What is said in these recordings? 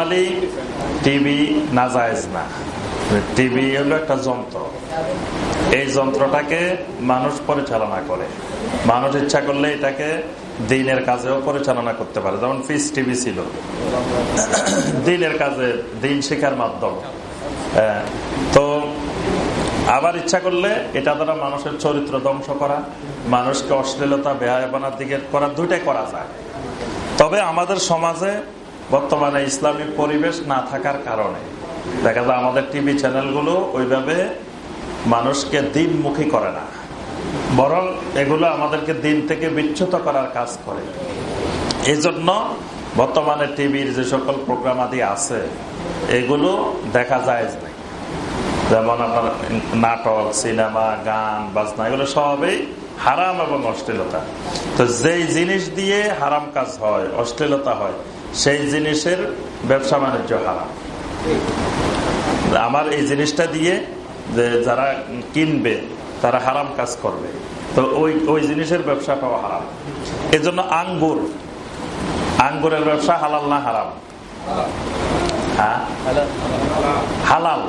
Normally TV না জায়েজ না। টিভি হলো একটা যন্ত্র। এই যন্ত্রটাকে মানুষ পরিচালনা করে। মানুষ ইচ্ছা করলে এটাকে দিনের কাজেও পরিচালনা করতে পারে। যেমন ফিস টিভি ছিল। দিনের কাজে দিন শেখার মাধ্যম। তো আবার ইচ্ছা করলে এটা দ্বারা মানুষের চরিত্র ধ্বংস করা, মানুষকে অশ্লীলতা বেহায়াবানার দিকে করা, দুইটাই করা যায়। তবে আমাদের সমাজে বর্তমানে ইসলামিক পরিবেশ না থাকার কারণে। দেখা যায় আমাদের টিভি চ্যানেলগুলো ওইভাবে মানুষকে দিনমুখী করে না। বরং এগুলো আমাদেরকে দিন থেকে বিচ্যুত করার কাজ করে। এই জন্য বর্তমানে টিভির যে সকল প্রোগ্রাম আদি আছে, এগুলো দেখা যায় নাই। যেমন আপনার নাটক, সিনেমা, গান, বাজনা, এগুলো সবই হারাম এবং অশ্লীলতা। তো যেই জিনিস দিয়ে হারাম কাজ হয়, অশ্লীলতা হয় সেই জিনিসের ব্যবসা বাণিজ্য হারাম। আমার এই জিনিসটা দিয়ে যে যারা কিনবে, তারা হারাম কাজ করবে। তো ওই ওই জিনিসের ব্যবসাটাও হারাম। এই জন্য আঙ্গুর, আঙ্গুরের ব্যবসা হালাল না হারাম? হ্যাঁ? হালাল।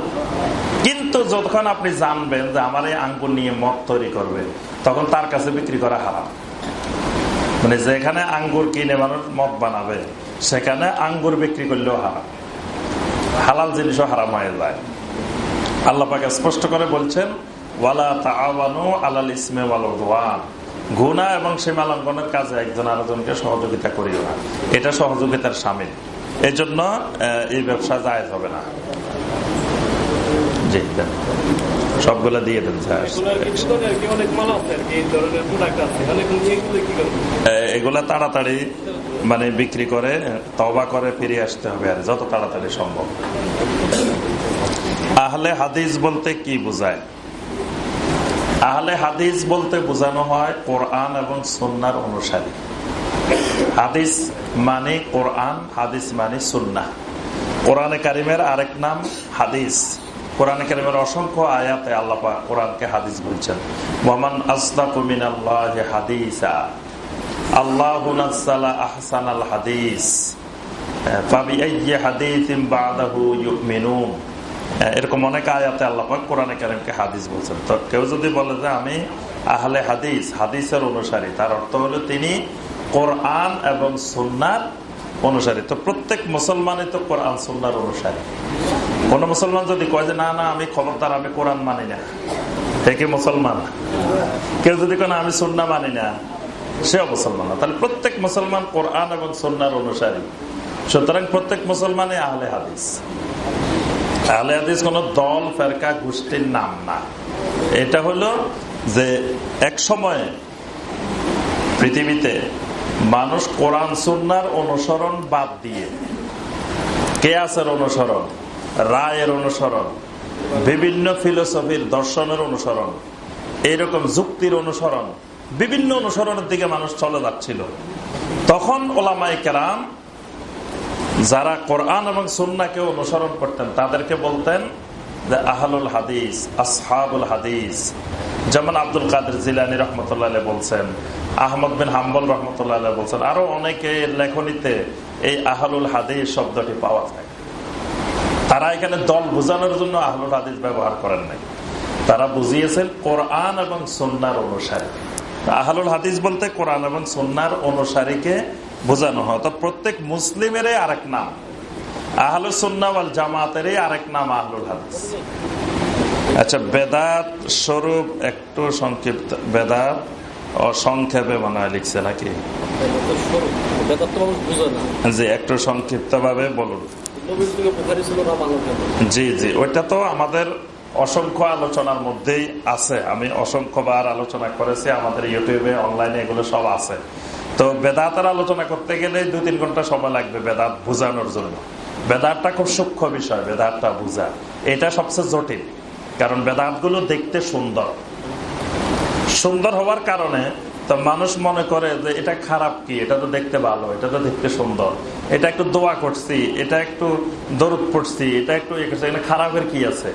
কিন্তু যখন আপনি জানবেন যে আমার এই আঙ্গুর নিয়ে মদ তৈরি করবে, তখন তার কাছে বিক্রি করা হারাম। মানে যেখানে আঙ্গুর কিনে মানুষ মদ বানাবে সেখানে আঙ্গুর বিক্রি করলেও হারাম। হালাল জিনিসও হারাম হয়ে যায়। আল্লাহ পাকে স্পষ্ট করে বলছেন ওয়ালা আলাল ইসমে এবং সীমালঙ্ঘনের কাজে একজন আরেকজনকে সহযোগিতা করিও না। এটা সহযোগিতার সামিল। এই ব্যবসা জায়েজ হবে না। জি সবগুলা দিয়ে দেন এগুলা তাড়াতাড়ি মানে বিক্রি করে তবা করে ফিরে আসতে হবে আর যত তাড়াতাড়ি সম্ভব। আহলে হাদিস বলতে কি বোঝায়? আহলে হাদিস বলতে বোঝানো হয় কোরআন এবং সন্ন্যার অনুসারী। হাদিস মানে কোরআন, হাদিস মানে সুন্না কোরআনে কারিমের আরেক নাম হাদিস। কোরআনে কারিমের অসংখ্য আয়াতে আল্লাপা কোরআনকে হাদিস বলছেন। মোহাম্মদ আসদাকুমিন আল্লাহ হাদিসা। আল্লাহ আহসান আল হাদিস। এরকম অনেক আয়াতে আল্লাপাক কোরআনে কারিমকে হাদিস বলছেন। তো কেউ যদি বলে যে আমি আহলে হাদিস, হাদিসের অনুসারী, তার অর্থ হলো তিনি কোরআন এবং সুন্নার অনুসারী। তো প্রত্যেক মুসলমানই তো কোরআন, সুন্নার অনুসারী। কোন মুসলমান যদি কয় যে, না না, আমি খবরদার, আমি কোরআন মানি না। থেকে মুসলমান? কেউ যদি কেন আমি সুন্না মানি না। সেও মুসলমান না। তাহলে প্রত্যেক মুসলমান কোরআন এবং সন্ন্যার অনুসারী। সুতরাং প্রত্যেক মুসলমানই আহলে হাদিস। আহলে হাদিস কোন দল, ফেরকা, গোষ্ঠীর নাম না। এটা হলো যে এক সময়ে পৃথিবীতে মানুষ কোরআন, সুন্নার অনুসরণ বাদ দিয়ে কেয়াসের অনুসরণ, রায়ের অনুসরণ, বিভিন্ন ফিলোসফির দর্শনের অনুসরণ, এইরকম যুক্তির অনুসরণ বিভিন্ন অনুসরণের দিকে মানুষ চলে যাচ্ছিল। তখন ওলামাই কেরাম যারা কোরআন এবং সুন্নাকে অনুসরণ করতেন, তাদেরকে বলতেন যে আহলুল হাদিস, আসহাবুল হাদিস। যেমন আব্দুল কাদের জিলানি রহমতুল্লাহ বলছেন, আহমদ বিন হাম্বল রহমতুল্লাহ বলছেন, আরও অনেকে লেখনীতে এই আহলুল হাদিস শব্দটি পাওয়া যায়। তারা এখানে দল বোঝানোর জন্য আহলুল হাদিস ব্যবহার করেন নাই। তারা বুঝিয়েছেন কোরআন এবং সন্ন্যার অনুসারী। আহলুল হাদিস বলতে কোরআন এবং সন্ন্যার অনুসারীকে বোঝানো হয়। তো প্রত্যেক মুসলিমেরই আরেক নাম। আহলুল সন্ন্যাওয়াল জামাতেরই আরেক নাম আহলুল হাদিস। আচ্ছা বেদাত স্বরূপ একটু সংক্ষিপ্ত বেদাত সংক্ষেপে মনে হয় লিখছে নাকি? জি একটু সংক্ষিপ্ত ভাবে বলুন জি জি ওইটা তো আমাদের অসংখ্য আলোচনার মধ্যেই আছে। আমি অসংখ্যবার আলোচনা করেছি, আমাদের ইউটিউবে অনলাইনে এগুলো সব আছে। তো বেদাতের আলোচনা করতে গেলে দুই তিন ঘণ্টা সময় লাগবে বেদাত বোঝানোর জন্য। বেদাতটা খুব সূক্ষ্ম বিষয় বেদাতটা বোঝা। এটা সবচেয়ে জটিল, কারণ বেদাতগুলো দেখতে সুন্দর। সুন্দর হওয়ার কারণে তো মানুষ মনে করে যে, এটা খারাপ কি? এটা তো দেখতে ভালো, এটা তো দেখতে সুন্দর। এটা একটু দোয়া করছি, এটা একটু দরদ পড়ছি, এটা একটু এখানে খারাপের কি আছে?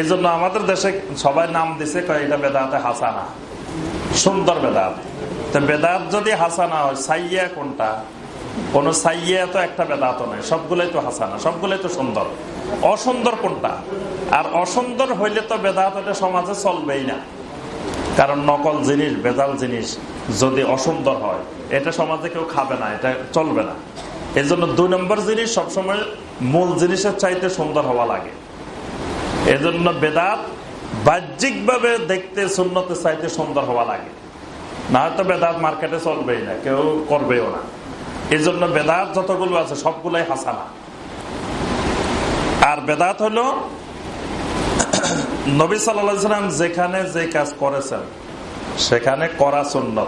এই জন্য আমাদের দেশে সবাই নাম দিছে এটা বেদাতে হাসানা। সুন্দর বেদাত। তো বেদাত যদি হাসানা হয়, সাইয়া কোনটা? কোন সাইয়া তো একটা বেদাত নয় সবগুলোই তো হাসানা, সবগুলোই তো সুন্দর। অসুন্দর কোনটা? আর অসুন্দর হইলে তো বেদাত এটা সমাজে চলবেই না। কারণ নকল জিনিস বেদাল জিনিস যদি অসুন্দর হয়, এটা সমাজে কেউ খাবে না, এটা চলবে না। এই জন্য দুই নম্বর জিনিস সবসময় মূল জিনিসের চাইতে সুন্দর হওয়া লাগে। এজন্য বেদাত বাহ্যিকভাবে দেখতে শূন্যতে চাইতে সুন্দর হওয়া লাগে। না হয়তো বেদাত মার্কেটে চলবেই না, কেউ করবেও না। এই জন্য বেদাত যতগুলো আছে, সবগুলাই হাসানা। আর বেদাত হলো নবী সাল্লাম যেখানে যে কাজ করেছেন, সেখানে করা সুন্নত।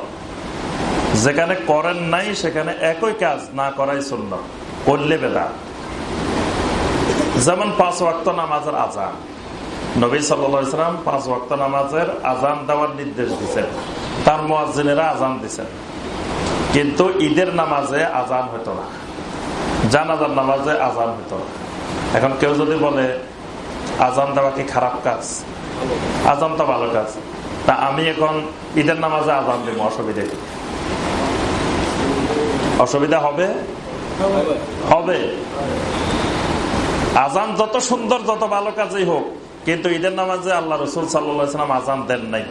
যেখানে করেন নাই, সেখানে একই কাজ না করাই সুন্নত। করলে বেদাত। যেমন পাঁচ ওয়াক্ত নামাজের আজান নবী সাল্লাম পাঁচ ওয়াক্ত নামাজের আজান দেওয়ার নির্দেশ দিচ্ছেন তার মোয়াজিনেরা আজান দিচ্ছেন কিন্তু ঈদের নামাজে আজান হইতো না। জানাজার নামাজে আজান হইতো না। এখন কেউ যদি বলে আজান দেওয়া কি খারাপ কাজ? আজান তো ভালো কাজ। তা আমি এখন ঈদের নামাজে আজান দেবো, অসুবিধা কি? অসুবিধা হবে। হবে। আজান যত সুন্দর, যত ভালো কাজই হোক, কিন্তু ঈদের নামাজে আল্লাহ রসুল সাল্লাম আজান দেন নাই।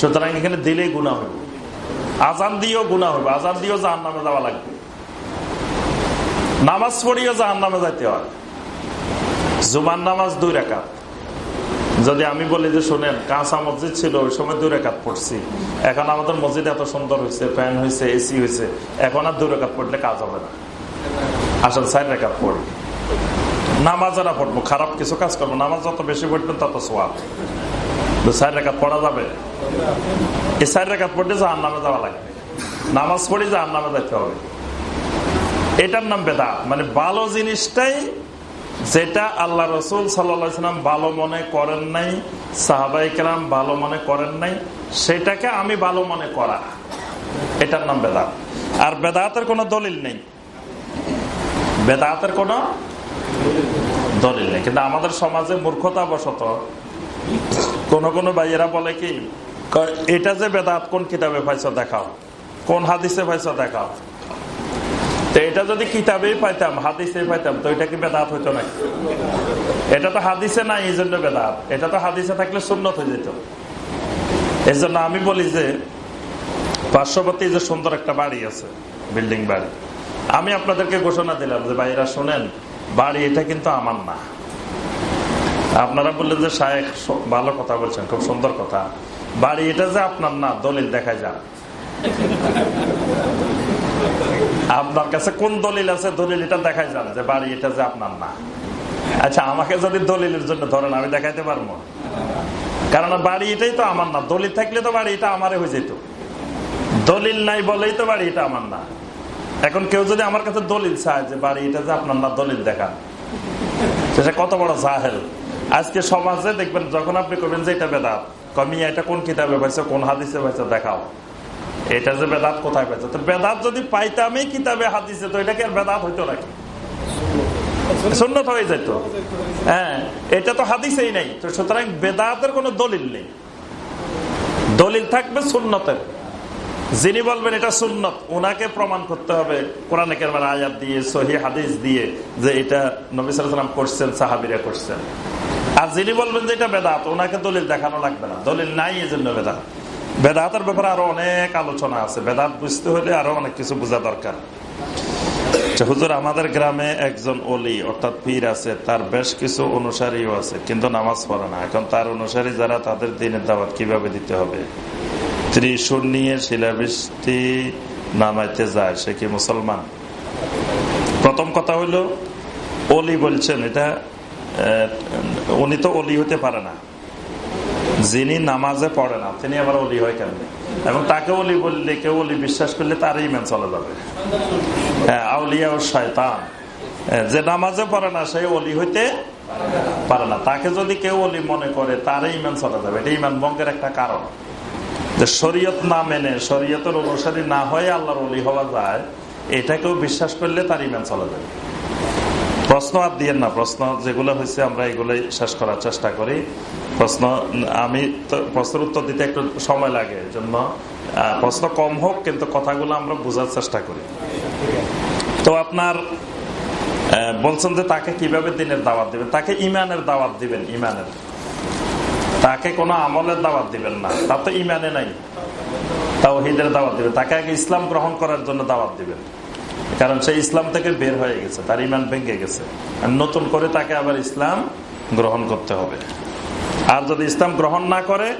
সুতরাং এখানে দিলেই গুণা হবে। আজান দিয়েও গুণা হবে। আজান দিয়েও জাহান নামে যাওয়া লাগবে। নামাজ পড়িও জাহান নামে যাইতে হয়। জুমান নামাজ দুই রেখাত। যদি আমি বলি যে শোনেন, কাঁচা মসজিদ ছিল, ওই সময় দুই রেখাত পড়ছি। এখন আমাদের মসজিদ এত সুন্দর হয়েছে, ফ্যান হয়েছে, এসি হয়েছে। এখন আর দুই রেখাত পড়লে কাজ হবে না। আসলে চার রেখাত পড়ি। নামাজেরা পড়ব, খারাপ কিছু কাজ করব, নামাজ যত বেশি পড়বেন তত সোয়াব। চার রেখাত পড়া যাবে? এই চার রেখাত পড়লে জাহান নামে যাওয়া লাগবে। নামাজ পড়ি জাহান নামে যাইতে হবে। এটার নাম বেদা মানে ভালো জিনিসটাই যেটা আল্লাহ রসুল সাল্লাম ভালো মনে করেন নাই সাহাবাই কেরাম ভালো মনে করেন নাই, সেটাকে আমি ভালো মনে করা। এটার নাম বেদাত। আর বেদাতের কোনো দলিল নেই। বেদাতের কোনো দলিল নেই। কিন্তু আমাদের সমাজে মূর্খতা বশত কোন কোন ভাইয়েরা বলে কি এটা যে বেদাত, কোন কিতাবে পাইছ দেখাও? কোন হাদিসে পাইছ দেখাও? তো এটা যদি কিতাবেই পাইতাম হাদিসে পাইতাম, তো এটা কি বেদাত হইতো এটা তো হাদিসে নাই, এই জন্য বেদাত। এটা তো হাদিসে থাকলে সুন্নত হয়ে যেত। এই জন্য আমি বলি যে, পার্শ্ববর্তী যে সুন্দর একটা বাড়ি আছে, বিল্ডিং বাড়ি, আমি আপনাদেরকে ঘোষণা দিলাম যে ভাইরা শোনেন বাড়ি, এটা কিন্তু আমার না। আপনারা বললেন যে শায়েখ ভালো কথা বলছেন, খুব সুন্দর কথা। বাড়ি, এটা যে আপনার না, দলিল দেখা যান। আপনার কাছে কোন দলিল আছে, দলিল এটা দেখাই যান যে বাড়ি, এটা যে আপনার না। আচ্ছা আমাকে যদি দলিলের জন্য ধরেন, আমি দেখাইতে পারব? কারণ বাড়ি, এটাই তো আমার না। দলিল থাকলে তো বাড়ি, এটা আমারে হয়ে যেত। দলিল নাই বলেই তো বাড়ি, এটা আমার না। এখন কেউ যদি আমার কাছে দলিল চায় যে, বাড়ি, এটা যে আপনার না, দলিল দেখান। সেটা কত বড় জাহেল। আজকে সমাজে দেখবেন, যখন আপনি করবেন যে, এটা বেদাত। কমিয়া এটা কোন কিতাবে পাইছে, কোন হাদিসে পাইছে, দেখাও। এটা যে বেদাত কোথায় পাইছে? তো বেদাত যদি পাইতামই কিতাবে, হাদিসে, তো এটাকে আর বেদাত হইতো নাকি? সুন্নত হয়ে যেত হ্যাঁ এটা তো হাদিসেই নেই। তো সুতরাং বেদাতের কোনো দলিল নেই। দলিল থাকবে সুন্নতের। যিনি বলবেন এটা সুন্নত ওনাকে প্রমাণ করতে হবে কোরআন কেরমার আয়াত দিয়ে, সহি হাদিস দিয়ে যে এটা নবী সাল্লাম করছেন, সাহাবিরা করছেন। আর যিনি বলবেন যে এটা বেদাত ওনাকে দলিল দেখানো লাগবে না। দলিল নাই এই জন্য বেদাত। বেদাতের ব্যাপারে আরও অনেক আলোচনা আছে। বেদাত বুঝতে হলে আরও অনেক কিছু বোঝা দরকার। হুজুর, আমাদের গ্রামে একজন অলি, অর্থাৎ পীর আছে, তার বেশ কিছু অনুসারীও আছে, কিন্তু নামাজ পড়ে না। এখন তার অনুসারী যারা, তাদের দিনের দাওয়াত কীভাবে দিতে হবে? ত্রিশূল নিয়ে শিলাবৃষ্টি নামাইতে যায়, সে কি মুসলমান? প্রথম কথা হইল, অলি বলছেন, এটা উনি তো অলি হতে পারে না। যিনি নামাজে পড়ে না, তিনি আবার অলি হয় কেন এবং তাকে অলি বললে, কেউ অলি বিশ্বাস করলে তার ইমেন চলে যাবে। হ্যাঁ আউলিয়া ও শয়তান। যে নামাজে পড়ে না সেই অলি হইতে পারে না। তাকে যদি কেউ অলি মনে করে তার ইমান চলে যাবে। এটা ইমান বঙ্গের একটা কারণ। যে শরীয়ত না মেনে, শরীয়তের অনুসারী না হয়ে আল্লাহর অলি হওয়া যায়, এটাকেও বিশ্বাস করলে তার ইমান চলে যাবে প্রশ্ন আর দিয়ে না, প্রশ্ন যেগুলো হয়েছে আমরা এগুলোই শেষ করার চেষ্টা করি। প্রশ্ন, আমি প্রশ্নের উত্তর দিতে একটু সময় লাগে, জন্য প্রশ্ন কম হোক, কিন্তু কথাগুলো আমরা বোঝার চেষ্টা করি। তো আপনার বলছেন যে তাকে কীভাবে দিনের দাওয়াত দিবেন? তাকে ইমানের দাওয়াত দিবেন ইমানের তাকে কোনো আমলের দাওয়াত দিবেন না। তা তো ইমানে নাই। তাও হিদের দাওয়াত দিবেন। তাকে আগে ইসলাম গ্রহণ করার জন্য দাওয়াত দিবেন। কারণ সে ইসলাম থেকে বের হয়ে গেছে, তার ইমান ভেঙে গেছে। আর নতুন করে তাকে আবার ইসলাম গ্রহণ করতে হবে। আর যদি ইসলাম গ্রহণ না করে,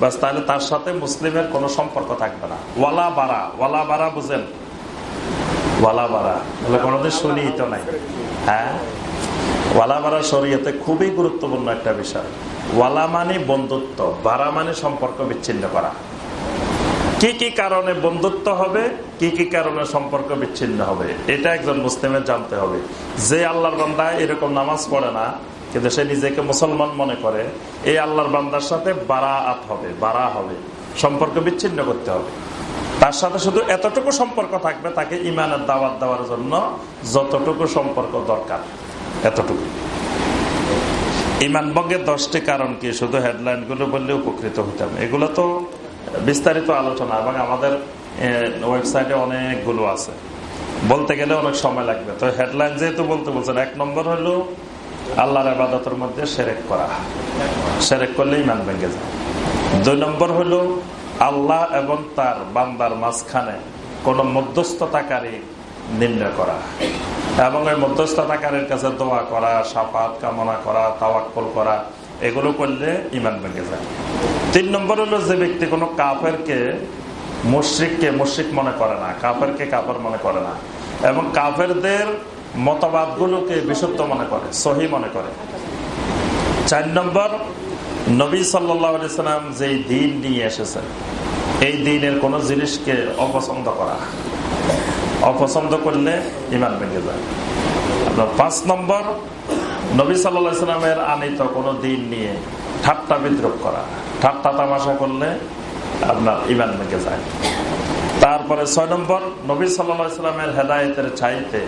বাস তাহলে তার সাথে মুসলিমের কোনো সম্পর্ক থাকবে না। ওয়ালা বাড়া ওয়ালা বাড়া বুঝেন? ওয়ালা বলে কোনোদিন শুনি তো নাই। হ্যাঁ? ওয়ালা বাড়া শরীয়তে খুবই গুরুত্বপূর্ণ একটা বিষয়। ওয়ালা মানে বন্ধুত্ব বাড়া মানে সম্পর্ক বিচ্ছিন্ন করা। কি কি কারণে বন্ধুত্ব হবে, কি কি কারণে সম্পর্ক বিচ্ছিন্ন হবে, এটা একজন মুসলিমের জানতে হবে। যে আল্লাহর বান্দা এরকম নামাজ পড়ে না, কিন্তু সে নিজেকে মুসলমান মনে করে, এই আল্লাহর বান্দার সাথে বাড়া আত হবে বাড়া হবে, সম্পর্ক বিচ্ছিন্ন করতে হবে। তার সাথে শুধু এতটুকু সম্পর্ক থাকবে, তাকে ইমানের দাওয়াত দেওয়ার জন্য যতটুকু সম্পর্ক দরকার, এতটুকু। ইমান ভঙ্গের দশটি কারণ কি? শুধু হেডলাইনগুলো বললে উপকৃত হতাম। এগুলো তো বিস্তারিত আলোচনা এবং আমাদের ওয়েবসাইটে অনেকগুলো আছে। বলতে গেলে অনেক সময় লাগবে। তো হেডলাইন যেহেতু বলতে বলছেন, এক নম্বর হলো আল্লাহর আবাদতের মধ্যে সেরেক করা। সেরেক করলে ইমান ভেঙে যায়। দুই নম্বর হলো আল্লাহ এবং তার বান্দার মাঝখানে কোন মধ্যস্থতাকারী নির্ণয় করা। এবং ওই মধ্যস্থতাকারীর কাছে দোয়া করা, সাফাত কামনা করা, তাওয়াক্কল করা, এগুলো করলে ইমান ভেঙে যায়। তিন নম্বর হলো যে ব্যক্তি কোনো কাফেরকে মুশ্রিককে মুশ্রিক মনে করে না, কাফেরকে কাফের মনে করে না, এবং কাফেরদের মতবাদগুলোকে বিশুদ্ধ মনে করে, সহি মনে করে। চার নম্বর, নবী সাল্লাম যেই দিন নিয়ে এসেছেন, এই দিনের কোন জিনিসকে অপছন্দ করা। অপছন্দ করলে ইমান ভেঙে যায়। আপনার পাঁচ নম্বর, নবী সাল্লামের আনিত কোন দিন নিয়ে ঠাট্টা বিদ্রোপ করা। ঠাট্টা তামাশা করলে আপনার ইমান ভেঙে যায়। তারপরে ছয় নম্বর, নবী সাল্লামের হেদায়তের চাইতে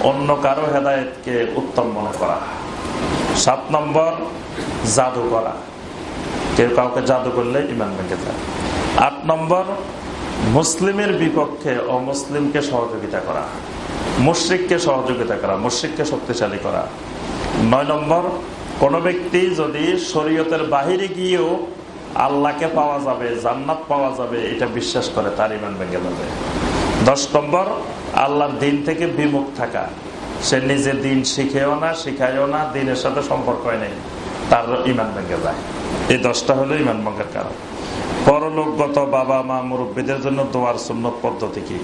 অন্য কারও হেদায়তকে উত্তম মনে করা। সাত নম্বর, জাদু করা। কেউ কাউকে জাদু করলে ইমান ভেঙে যায়। আট নম্বর মুসলিমের বিপক্ষে অমুসলিমকে সহযোগিতা করা, মুশ্রিককে সহযোগিতা করা, মুশ্রিককে শক্তিশালী করা। নয় নম্বর, কোন ব্যক্তি যদি শরীয়তের বাহিরে গিয়েও আল্লাহকে পাওয়া যাবে, জান্নাত পাওয়া যাবে, এটা বিশ্বাস করে, তার ইমান ভেঙে যাবে দশ নম্বর, আল্লাহর দিন থেকে বিমুখ থাকা। সে নিজে দিন শিখেও না, শিখায়ও না, দিনের সাথে সম্পর্ক নেই, তার ইমান ভেঙে যায়। এই দশটা হলো ইমান ভঙ্গের কারণ। পরলোকগত বাবা মা মুরব্বীদের জন্য দোয়ার সুন্নত পদ্ধতি কি?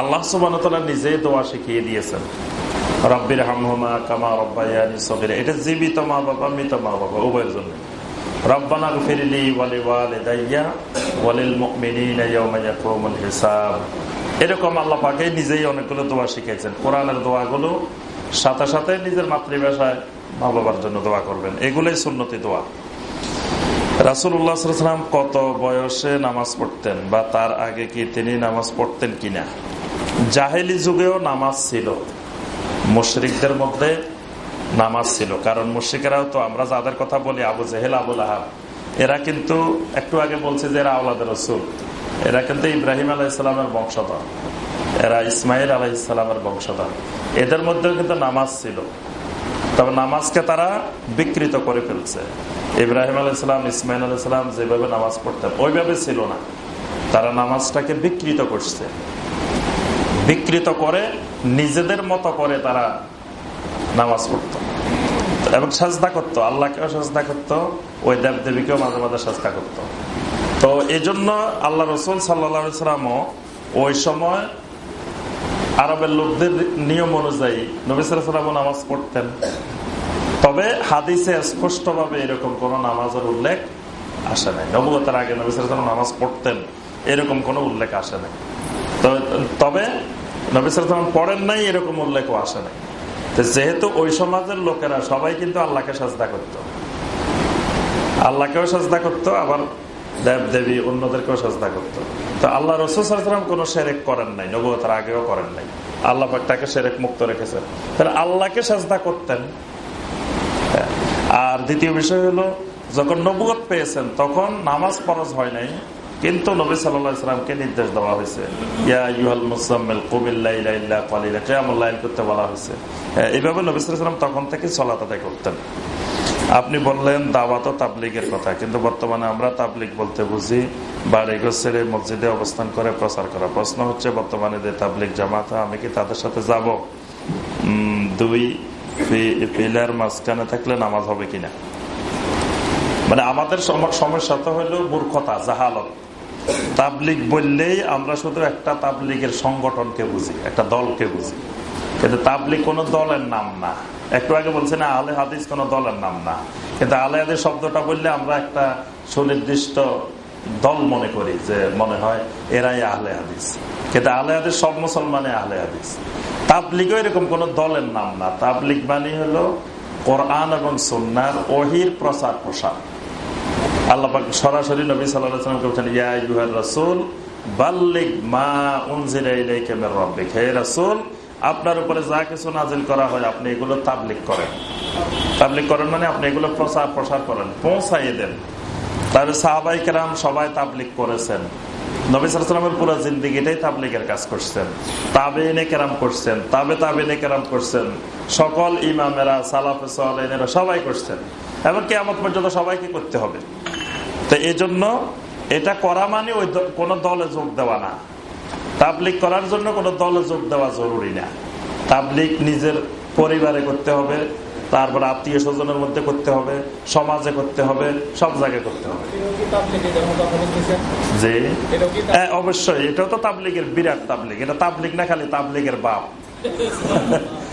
আল্লাহ সুবান নিজেই দোয়া শিখিয়ে দিয়েছেন। রব্বির হামহুমা কামা রব্বাইয়ানি সবির এটা জীবিত মা বাবা, মৃত মা বাবা, উভয়ের জন্য। ওয়ালি ওয়ালিল এরকম নিজেই অনেকগুলো দোয়া কোরআনের দোয়াগুলো সাথে সাথে নিজের মাতৃভাষায় মা বাবার জন্য দোয়া করবেন। এগুলোই সুন্নতি দোয়া। রাসুল্লাহাম কত বয়সে নামাজ পড়তেন বা তার আগে কি তিনি নামাজ পড়তেন কিনা? জাহেলি যুগেও নামাজ ছিল। মুশরিকদের মধ্যে নামাজ ছিল। কারণ মুশ্রিকেরাও তো, আমরা যাদের কথা বলি, আবু জেহেল আবুল আহাব এরা কিন্তু একটু আগে বলছে যে এরা আওলাদের রসুল। এরা কিন্তু ইব্রাহিম আলাহ ইসলামের বংশধর। এরা ইসমাইল আলাহ ইসলামের বংশধর। এদের মধ্যেও কিন্তু নামাজ ছিল। তবে নামাজকে তারা বিকৃত করে ফেলছে। ইব্রাহিম আল ইসলাম ইসমাইল আল ইসলাম যেভাবে নামাজ পড়তেন, ওইভাবে ছিল না। তারা নামাজটাকে বিকৃত করছে। বিকৃত করে নিজেদের মতো করে তারা নামাজ পড়ত। এবং সাজদা করতো, আল্লাহকেও সাজদা করতো, ওই দেব দেবীকেও মাঝে মাঝে সাজদা করতো। তো এই জন্য আল্লাহ রসুল সাল্লা সাল্লামও ওই সময় আরবের লোকদের নিয়ম অনুযায়ী নবিসাম নামাজ পড়তেন। তবে হাদিসে স্পষ্ট ভাবে এরকম কোন নামাজের উল্লেখ আসে নাই। নবগতার আগে নবিসাম নামাজ পড়তেন, এরকম কোন উল্লেখ আসে নাই। তবে নবিসাম পড়েন নাই, এরকম উল্লেখও আসে নাই। যেহেতু ওই সমাজের লোকেরা সবাই কিন্তু আল্লাহকে সাজদা করত। আল্লাহকেও সাজদা করতো, আবার দেব দেবী অন্যদেরকেও সাজদা করতো। তো আল্লাহ রসুলাম কোন সেরেক করেন নাই নবতার আগেও করেন নাই। আল্লাহ তাকে সেরেক মুক্ত রেখেছেন। তাহলে আল্লাহকে সাজদা করতেন। আর দ্বিতীয় বিষয় হলো, যখন নবুগত পেয়েছেন, তখন নামাজ ফরজ হয় নাই, কিন্তু নবী সাল্লামকে নির্দেশ দেওয়া হয়েছে। করতে বলা হয়েছে। এইভাবে নবী সাল্লাম তখন থেকে চলা তাদের করতেন। আপনি বললেন দাওয়াত তাবলিগের কথা, কিন্তু বর্তমানে আমরা তাবলিগ বলতে বুঝি, বাড়ি ছেড়ে মসজিদে অবস্থান করে প্রচার করা। প্রশ্ন হচ্ছে, বর্তমানে যে তাবলিগ জামাত, আমি কি তাদের সাথে যাব? দুই পিলার মাঝখানে থাকলে নামাজ হবে কিনা? মানে আমাদের সমস্যা তো হলো মূর্খতা, জাহালত। তাবলিগ বললেই আমরা শুধু একটা তাবলিগের সংগঠনকে বুঝি, একটা দলকে বুঝি। কিন্তু তাবলিগ কোন দলের নাম না। একটু আগে বলছে না আলে হাদিস কোন দলের নাম না। কিন্তু আলে হাদিস শব্দটা বললে আমরা একটা সুনির্দিষ্ট দল মনে করি, যে মনে হয় এরাই আহলে হাদিস। কিন্তু আলে হাদিস সব মুসলমানে আহলে হাদিস। তাবলিগও এরকম কোন দলের নাম না। তাবলিগ মানে হলো কোরআন এবং সন্ন্যার অহির প্রচার প্রসার। আল্লাহ সরাসরি নবী সাল্লাম বলছেন, ইয়া রসুল বাল্লিক মা রব্বিক। হে রসুল আপনার উপরে যা কিছু নাজিল করা হয়, আপনি এগুলো তাবলিক করেন। তাবলিক করেন মানে আপনি এগুলো প্রচার প্রসার করেন, পৌঁছাইয়ে দেন। তাহলে সাহাবাই কেরাম সবাই তাবলিক করেছেন। নবিসামের কাজ করছেন। তাবে এনে করছেন, তাবে করছেন। সকল সবাই করছেন। সবাইকে করতে হবে। তো এই জন্য এটা করা মানে ওই কোন দলে যোগ দেওয়া না। তাবলিক করার জন্য কোনো দলে যোগ দেওয়া জরুরি না। তাবলিক নিজের পরিবারে করতে হবে তারপর আত্মীয় স্বজনের মধ্যে করতে হবে সমাজে করতে হবে সব জায়গায় করতে হবে। যে? হ্যাঁ, অবশ্যই। এটাও তো তাবলিগের বিরাট তাবলিগ। এটা তাবলিগ না খালি তাবলিগের বাপ।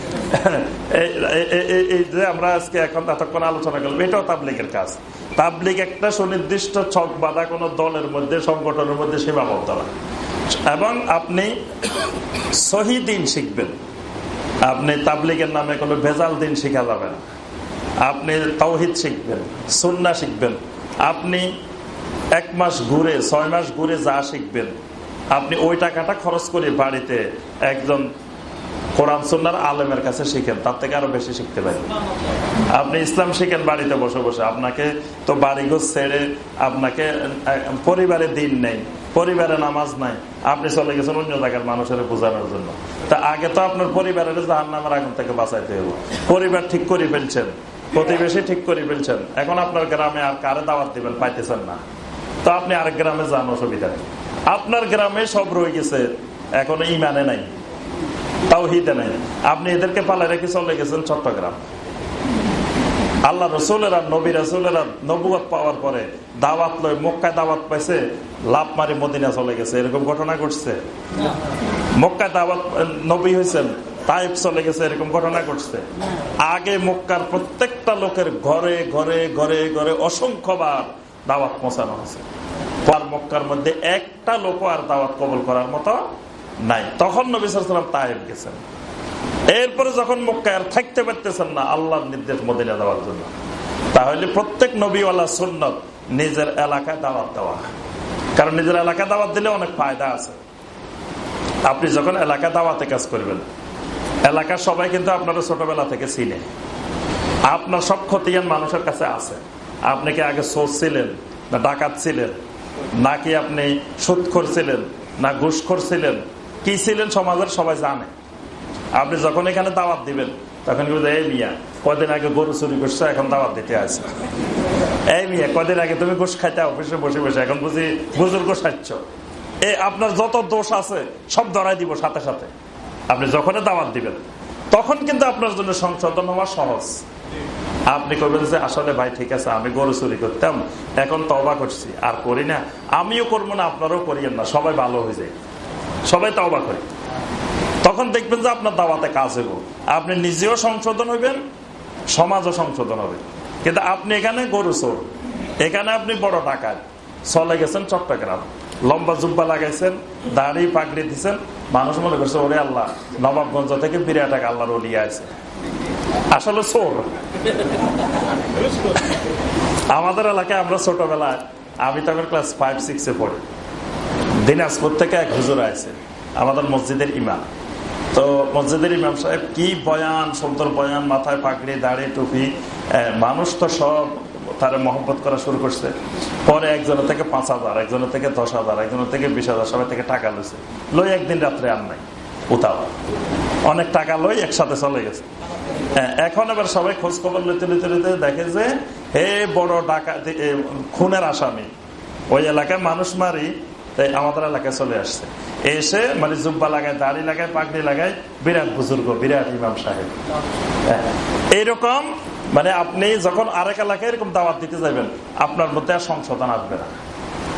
এই যে আমরা আজকে এখন এতক্ষণ আলোচনা করলাম এটাও তাবলিগের কাজ তাবলিগ একটা সুনির্দিষ্ট ছক বাঁধা কোন দলের মধ্যে সংগঠনের মধ্যে সীমাবদ্ধ না এবং আপনি সহি দিন শিখবেন আপনি তাবলিগের নামে কোনো ভেজাল দিন শিখা যাবে না আপনি তৌহিদ শিখবেন সুন্না শিখবেন আপনি এক মাস ঘুরে ছয় মাস ঘুরে যা শিখবেন আপনি ওই টাকাটা খরচ করে বাড়িতে একজন কোরআন সুন্নার আলেমের কাছে শিখেন, তার থেকে আরও বেশি শিখতে পারেন আপনি ইসলাম শিখেন বাড়িতে বসে বসে, আপনাকে তো বাড়িঘর ছেড়ে আপনাকে পরিবারে দিন নেই, পরিবারে নামাজ নাই, আপনি চলে গেছেন অন্য জায়গার মানুষের বোঝানোর জন্য। তা আগে তো আপনার পরিবারের জাহান নামের আগুন থেকে বাঁচাইতে হবে পরিবার ঠিক করে ফেলছেন, প্রতিবেশী ঠিক করে ফেলছেন, এখন আপনার গ্রামে আর কারে দাওয়াত দিবেন পাইতেছেন না। তো আপনি আরেক গ্রামে যান, অসুবিধা নেই। আপনার গ্রামে সব রয়ে গেছে, এখন ইমানে নাই। তাও হিতে নাই। আপনি এদেরকে পালে রেখে চলে গেছেন চট্টগ্রাম। আল্লাহ রসুলেরা নবী রসুলেরা পাওয়ার পরে দাওয়াত মক্কায় দাওয়াত পাইছে, লাভ মারি মদিনা চলে গেছে। এরকম ঘটনা ঘটছে? মক্কায় দাওয়াত নবী হয়েছেন চলে গেছে, এরকম ঘটনা ঘটছে? আগে মক্কার প্রত্যেকটা লোকের ঘরে ঘরে ঘরে ঘরে অসংখ্যবার দাওয়াত পৌঁছানো হয়েছে। মক্কার মধ্যে একটা লোক আর দাওয়াত কবল করার মতো নাই। তখন নবী সাল্লাম তাইফ গেছেন। এরপরে যখন মক্কায় আর থাকতে পারতেছেন না, আল্লাহর নির্দেশ মদিনা দেওয়ার জন্য। তাহলে প্রত্যেক নবীওয়ালা সুন্নত নিজের এলাকায় দাওয়াত দেওয়া। কারণ নিজের এলাকায় দাওয়াত দিলে অনেক ফায়দা আছে। আপনি যখন এলাকায় দাওয়াতে কাজ করবেন, এলাকার সবাই কিন্তু আপনারা ছোটবেলা থেকে চিনে। আপনার সব ক্ষতিয়ান মানুষের কাছে আছে। আপনি কি আগে সোচ ছিলেন, না ডাকাত ছিলেন নাকি আপনি সুদ ছিলেন, না ঘুষ করছিলেন কি ছিলেন সমাজের? সবাই জানে। আপনি যখন এখানে দাওয়াত দিবেন, তখন এই মিয়া, কদিন আগে গরু চুরি করছ, এখন দাওয়াত দিতে আছে এই মিয়া, কদিন আগে তুমি ঘুষ খাইতে অফিসে বসে বসে, এখন বুঝি বুজুর্গ সাচ্ছ এ, আপনার যত দোষ আছে, সব ধরাই দিব সাথে সাথে। আপনি যখন দাওয়াত দিবেন, তখন কিন্তু আপনার জন্য সংশোধন হওয়া সহজ। আপনি করবেন যে, আসলে ভাই, ঠিক আছে, আমি গরু চুরি করতাম, এখন তবা করছি, আর করি না। আমিও করব না, আপনারও করিয়েন না, সবাই ভালো হয়ে যায়। সবাই তবা করি। তখন দেখবেন যে আপনার দাওয়াতে কাজ হইব। আপনি নিজেও সংশোধন হইবেন, সমাজও সংশোধন হবে। কিন্তু আপনি এখানে গরু চোর, এখানে আপনি বড় টাকা চলে গেছেন চট্টগ্রাম। লম্বা জুব্বা লাগাইছেন, দাড়ি পাগড়ি দিচ্ছেন মানুষ মনে করছে, ওরে আল্লাহ, নবাবগঞ্জ থেকে বিরাট এক আল্লাহর ওলিয়া আছে। আসলে চোর। আমাদের এলাকায় আমরা ছোটবেলায়, আমি তখন ক্লাস ফাইভ সিক্সে পড়ি। দিনাজপুর থেকে এক হুজুর আছে আমাদের মসজিদের ইমাম। তো মসজিদের ইমাম সাহেব কি বয়ান, সুন্দর বয়ান, মাথায় পাকড়ি দাড়ি, টুপি মানুষ তো সব তারা মহব্বত করা শুরু করছে। পরে একজনের থেকে পাঁচ হাজার, একজনের থেকে দশ হাজার, একজনের থেকে বিশ হাজার, সবাই থেকে টাকা লইছে। লই একদিন রাত্রে আর নাই উতাও অনেক টাকা লই একসাথে চলে গেছে। এখন এবার সবাই খোঁজ খবর লইতে লইতে লইতে দেখে যে হে বড় ডাকা খুনের আসামি। ওই এলাকায় মানুষ মারি তাই আমাদের এলাকায় চলে আসছে। এসে মানে জুব্বা লাগায় দাড়ি লাগায় পাগড়ি লাগায় বিরাট বুজুর্গ বিরাট ইমাম সাহেব। হ্যাঁ, এইরকম মানে আপনি যখন আরেক এলাকায় এরকম দাওয়াত দিতে যাবেন আপনার মধ্যে আর সংশোধন আসবে না।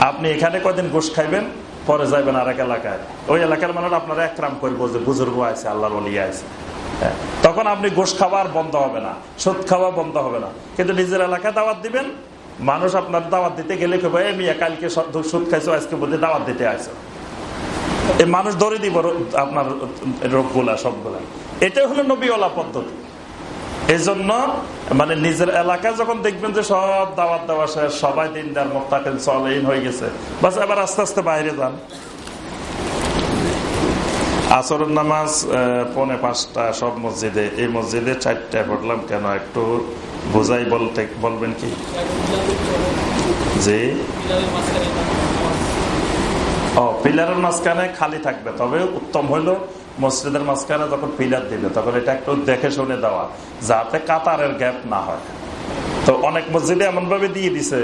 আপনি এখানে কয়দিন ঘুষ খাইবেন পরে যাইবেন আরেক এলাকায়। ওই এলাকার মানুষ আপনারা একরাম করব যে বুজুর্গ আছে আল্লাহর অলি আছে হ্যাঁ, তখন আপনি গোশ খাবার বন্ধ হবে না। সুদ খাওয়া বন্ধ হবে না। কিন্তু নিজের এলাকায় দাওয়াত দিবেন মানুষ আপনার দাওয়াত দিতে গেলে কেবল মিয়া, কালকে সুদ খাইছো, আজকে বলতে দাওয়াত দিতে আসো এই মানুষ ধরে দিব আপনার রোগগুলা, সবগুলা। এটাই হলো নবীওয়ালা পদ্ধতি। এই জন্য মানে নিজের এলাকায় যখন দেখবেন যে সব দাওয়াত দেওয়া শেষ, সবাই দিনদার, মোত্তাকেল চলেইন হয়ে গেছে, বাস এবার আস্তে আস্তে বাইরে যান। আসরের নামাজ পৌনে পাঁচটা, সব মসজিদে। এই মসজিদে চারটায় পড়লাম কেন একটু বোঝাই বলতে বলবেন কি? জি? ও, পিলারের মাঝখানে খালি থাকবে, তবে উত্তম হইল মসজিদের মাঝখানে যখন পিলার দিবে, তখন এটা একটু দেখে শুনে দেওয়া, যাতে কাতারের গ্যাপ না হয়। তো অনেক মসজিদে এমন ভাবে দিয়ে দিছে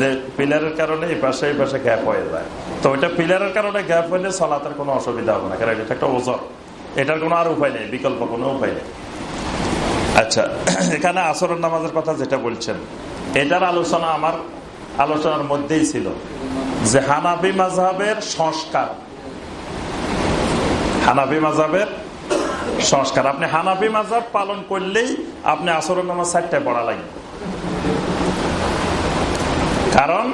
যে পিলারের কারণে এই পাশে এই পাশে গ্যাপ হয়ে যায়। তো ওইটা পিলারের কারণে গ্যাপ হইলে চলাতের কোনো অসুবিধা হবে না, কারণ এটা একটা ওজন। এটার কোনো আর উপায় নেই, বিকল্প কোনো উপায় নেই। আচ্ছা এখানে আসরের নামাজের কথা যেটা বলছেন, এটার আলোচনা আমার আলোচনার মধ্যেই ছিল যে হানাবি মাঝহের সংস্কার। হানাবি মাঝহের সংস্কার। আপনি হানাবি মাঝাব পালন করলেই আপনি আসরের নামাজ চারটায় পড়া লাগবে। কারণ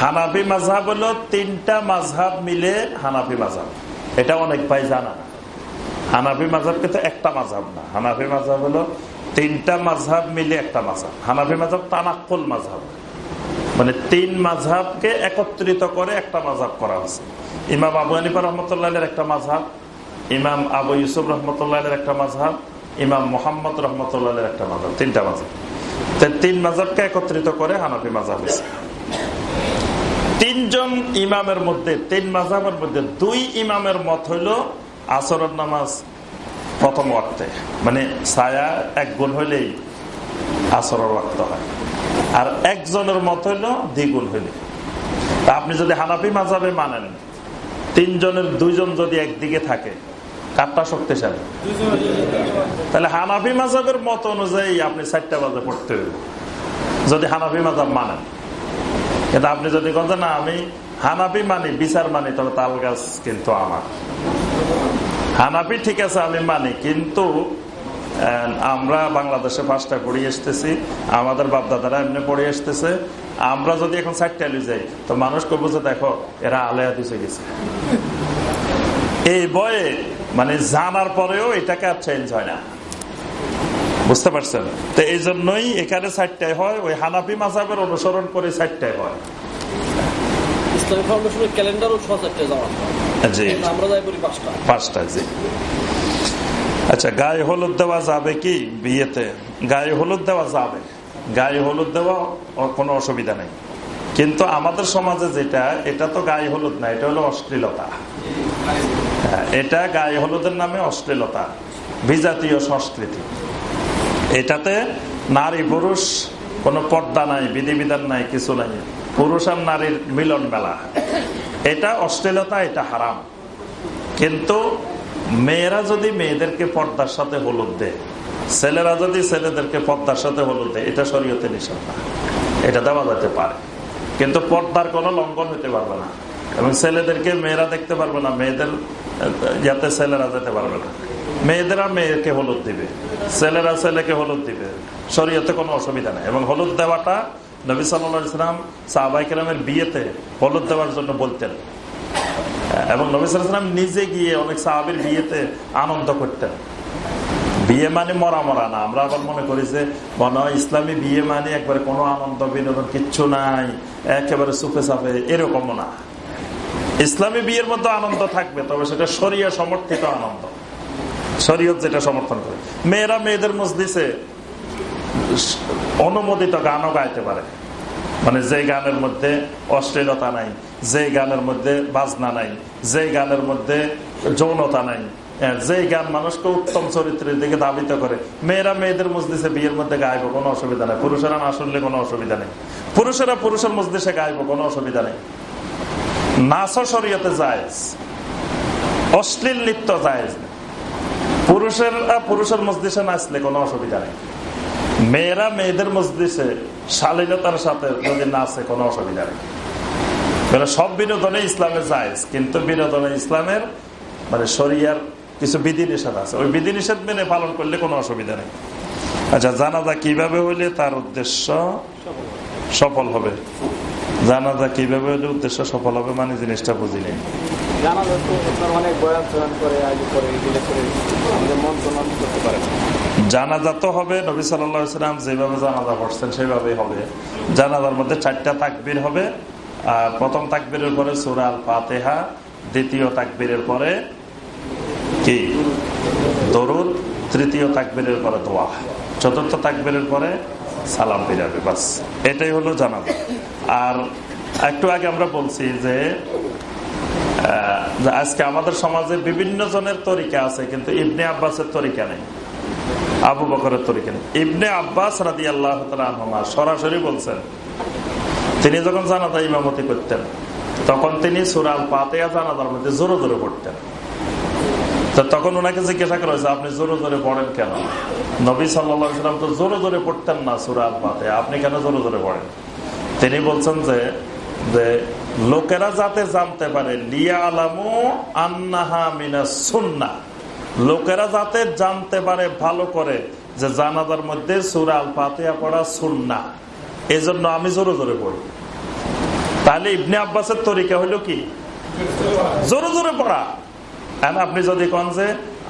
হানাফি মাঝহাব হলো তিনটা মাঝহাব মিলে হানাফি মাঝহাব এটা অনেক ভাই জানা। হানাফি মাঝহাব কিন্তু একটা মাঝাব না। হানাফি মাঝহাব হলো তিনটা মাঝাব মিলে একটা মাঝহাব হানাফি মাঝহাব তানাক্কুল মাঝহাব মানে তিন মাঝাবকে একত্রিত করে একটা মাঝহাব করা হয়েছে। ইমাম আবু হানিফা রহমতুল্লাহ একটা মাঝহাব ইমাম আবু ইউসুফ রহমতুল্লাহ একটা মাঝহাব ইমাম মোহাম্মদ রহমতুল্লাহ একটা মাঝহাব তিনটা মাঝহাব তিন মাঝাবকে একত্রিত করে হানাফি মাঝাব হয়েছে। তিনজন ইমামের মধ্যে, তিন মাঝাবের মধ্যে দুই ইমামের মত হইল আসরের নামাজ প্রথম ওয়াক্তে। মানে ছায়া এক গুণ হইলেই আসরের ওয়াক্ত হয়। আর একজনের মত হইল দ্বিগুণ হইলে। তা আপনি যদি হানাফি মাঝাবে মানেন, তিনজনের দুইজন যদি একদিকে থাকে, কারটা শক্তিশালী। তাহলে হানাফি মাজাবের মত অনুযায়ী আপনি চারটা বাজে পড়তে হবে যদি হানাফি মাজাব মানেন। কিন্তু আপনি যদি কথা না, আমি হানাফি মানি, বিচার মানি তবে তাল গাছ কিন্তু আমার। হানাফি ঠিক আছে, আমি মানি। কিন্তু আমরা বাংলাদেশে পাঁচটা পড়ে আসতেছি আমাদের বাপদাদারা এমনি পড়ে আসতেছে আমরা যদি এখন চারটা যাই, তো মানুষ করব যে দেখো, এরা আলেয়া দিছে গেছে। এই বয়ে মানে জানার পরেও এটাকে আর চেঞ্জ হয় না। বুঝতে পারছেন? তো এই জন্যই এখানে চারটায় হয়, ওই হানাফি মাসাবের অনুসরণ করে চারটায় হয়। আচ্ছা গায়ে হলুদ দেওয়া যাবে কি বিয়েতে গায়ে হলুদ দেওয়া যাবে। গায়ে হলুদ দেওয়া কোনো অসুবিধা নেই। কিন্তু আমাদের সমাজে যেটা এটা তো গায়ে হলুদ না এটা হলো অশ্লীলতা। হ্যাঁ, এটা গায়ে হলুদের নামে অশ্লীলতা। বিজাতীয় সংস্কৃতি। এটাতে নারী পুরুষ কোনো পর্দা নাই বিধিবিধান নাই কিছু নাই। পুরুষ আর নারীর মিলন মেলা। এটা অশ্লীলতা, এটা হারাম। কিন্তু মেয়েরা যদি মেয়েদেরকে পর্দার সাথে হলুদ দেয়, ছেলেরা যদি ছেলেদেরকে পর্দার সাথে হলুদ দেয়, এটা শরীয়তে নিষেধ না। এটা দেওয়া যেতে পারে। কিন্তু পর্দার কোনো লঙ্ঘন হতে পারবে না। এবং ছেলেদেরকে মেয়েরা দেখতে পারবে না, মেয়েদের, যাতে ছেলেরা যেতে পারবে না। মেয়েদেরা মেয়েকে হলুদ দিবে, ছেলেরা ছেলেকে হলুদ দিবে। শরীয়তে কোনো অসুবিধা নেই। এবং হলুদ দেওয়াটা নবী সাল্লাম সাহবাইকেরামের বিয়েতে হলুদ দেওয়ার জন্য বলতেন। এবং নবী সাল্লাম নিজে গিয়ে অনেক সাহাবির বিয়েতে আনন্দ করতেন। বিয়ে মানে মরা মরা না। আমরা আবার মনে করি যে, মনে হয় ইসলামী বিয়ে মানে একবারে কোনো আনন্দ, বিনোদন কিচ্ছু নাই, একেবারে সুফে সাফে এরকমও না। ইসলামী বিয়ের মধ্যে আনন্দ থাকবে, তবে সেটা সরিয়া সমর্থিত আনন্দ। শরীয়ত যেটা সমর্থন করে। মেয়েরা মেয়েদের মসজিষে অনুমোদিত গানও গাইতে পারে। মানে যে গানের মধ্যে অশ্লীলতা নাই যে গানের মধ্যে বাজনা নাই যে গানের মধ্যে যৌনতা নাই যে গান মানুষকে উত্তম চরিত্রের দিকে দাবিত করে, মেয়েরা মেয়েদের মসজিদে বিয়ের মধ্যে গাইব কোনো অসুবিধা নেই, পুরুষেরা না শুনলে কোনো অসুবিধা নেই, পুরুষেরা পুরুষের মসজিদে গাইব কোনো অসুবিধা নেই। নাচও শরীয়তে যায় অশ্লীল নৃত্য যায় পুরুষের পুরুষের মসজিদে নাচলে কোনো অসুবিধা নেই। মেয়েরা মেয়েদের মসজিদে শালীনতার সাথে যদি নাচে কোনো অসুবিধা নেই। মানে সব বিনোদনে ইসলামে যায় কিন্তু বিনোদনে ইসলামের মানে শরিয়ার কিছু বিধিনিষেধ আছে। ওই বিধিনিষেধ মেনে পালন করলে কোনো অসুবিধা নেই। আচ্ছা জানাজা কীভাবে হইলে তার উদ্দেশ্য সফল হবে? জানাজা কীভাবে হইলে উদ্দেশ্য সফল হবে মানে জিনিসটা বুঝিনি জানাজা তো হবে, নবী সাল্লাম যেভাবে জানাজা পড়ছেন সেভাবেই হবে। জানাজার মধ্যে চারটা তাকবির হবে। প্রথম তাকবীরের পরে সুরাল ফাতেহা দ্বিতীয় তাকবীরের পরে কি? দরুদ, তৃতীয় তাকবীরের পরে দোয়া। চতুর্থ তাকবীরের পরে সালাম ফিরাবে বাস। এটাই হলো জানাজা। আর একটু আগে আমরা বলছি যে আজকে আমাদের সমাজে বিভিন্ন জনের তরিকা আছে, কিন্তু ইবনে আব্বাসের তরিকা নেই। আবু বকরের তরিকা ইবনে আব্বাস রাদি আল্লাহ সরাসরি বলছেন, তিনি যখন জানাজা ইমামতি করতেন, তখন তিনি সুরাল পাতেয়া জানাজার মধ্যে জোরে জোরে পড়তেন। তো তখন ওনাকে জিজ্ঞাসা করা হয়েছে, আপনি জোরে জোরে পড়েন কেন? নবী সাল্লাম তো জোরে জোরে পড়তেন না সুরাল পাতে আপনি কেন জোরে জোরে পড়েন? তিনি বলছেন যে যে লোকেরা যাতে জানতে পারে লিয়া আলামু আন্নাহা মিনা সুন্না লোকেরা যাতে জানতে পারে, ভালো করে, যে জানাজার মধ্যে সুরাল পাতিয়া পড়া সুন্না এই জন্য আমি জোরে জোরে পড়ি। তাহলে ইবনে আব্বাসের তরিকা হইল কি? জোরে জোরে পড়া। আপনি যদি কন যে,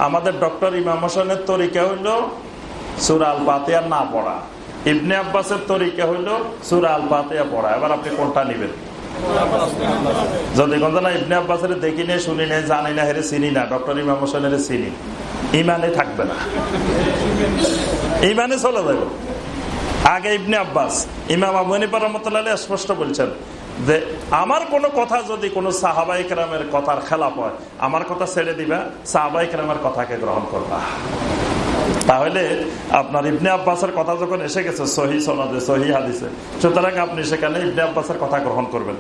আমাদের ডক্টর ইমাম হোসেনের তরিকা হইল সুরাল পাতিয়া না পড়া। ইবনে আব্বাসের তরিকা হইল সুরা আল পাতিয়া পড়া। এবার আপনি কোনটা নিবেন? যদি না ইবনে আব্বাসের দেখি নেই শুনি নেই জানি না, হেরে চিনি না। ডক্টর ইমাম হোসেনের চিনি। ইমানে থাকবে না। ইমানে চলে যাবে। আগে ইবনে আব্বাস, ইমাম আবুনিপার রহমতুল্লাহ স্পষ্ট বলছেন যে, আমার কোনো কথা যদি কোনো সাহাবাই কেরামের কথার খেলাপ হয়, আমার কথা ছেড়ে দিবা সাহাবাই কেরামের কথাকে গ্রহণ করবা। তাহলে আপনার ইবনে আব্বাসের কথা যখন এসে গেছে সহি সনদে, সহি হাদিসে, সুতরাং আপনি সেখানে ইবনে আব্বাসের কথা গ্রহণ করবেন।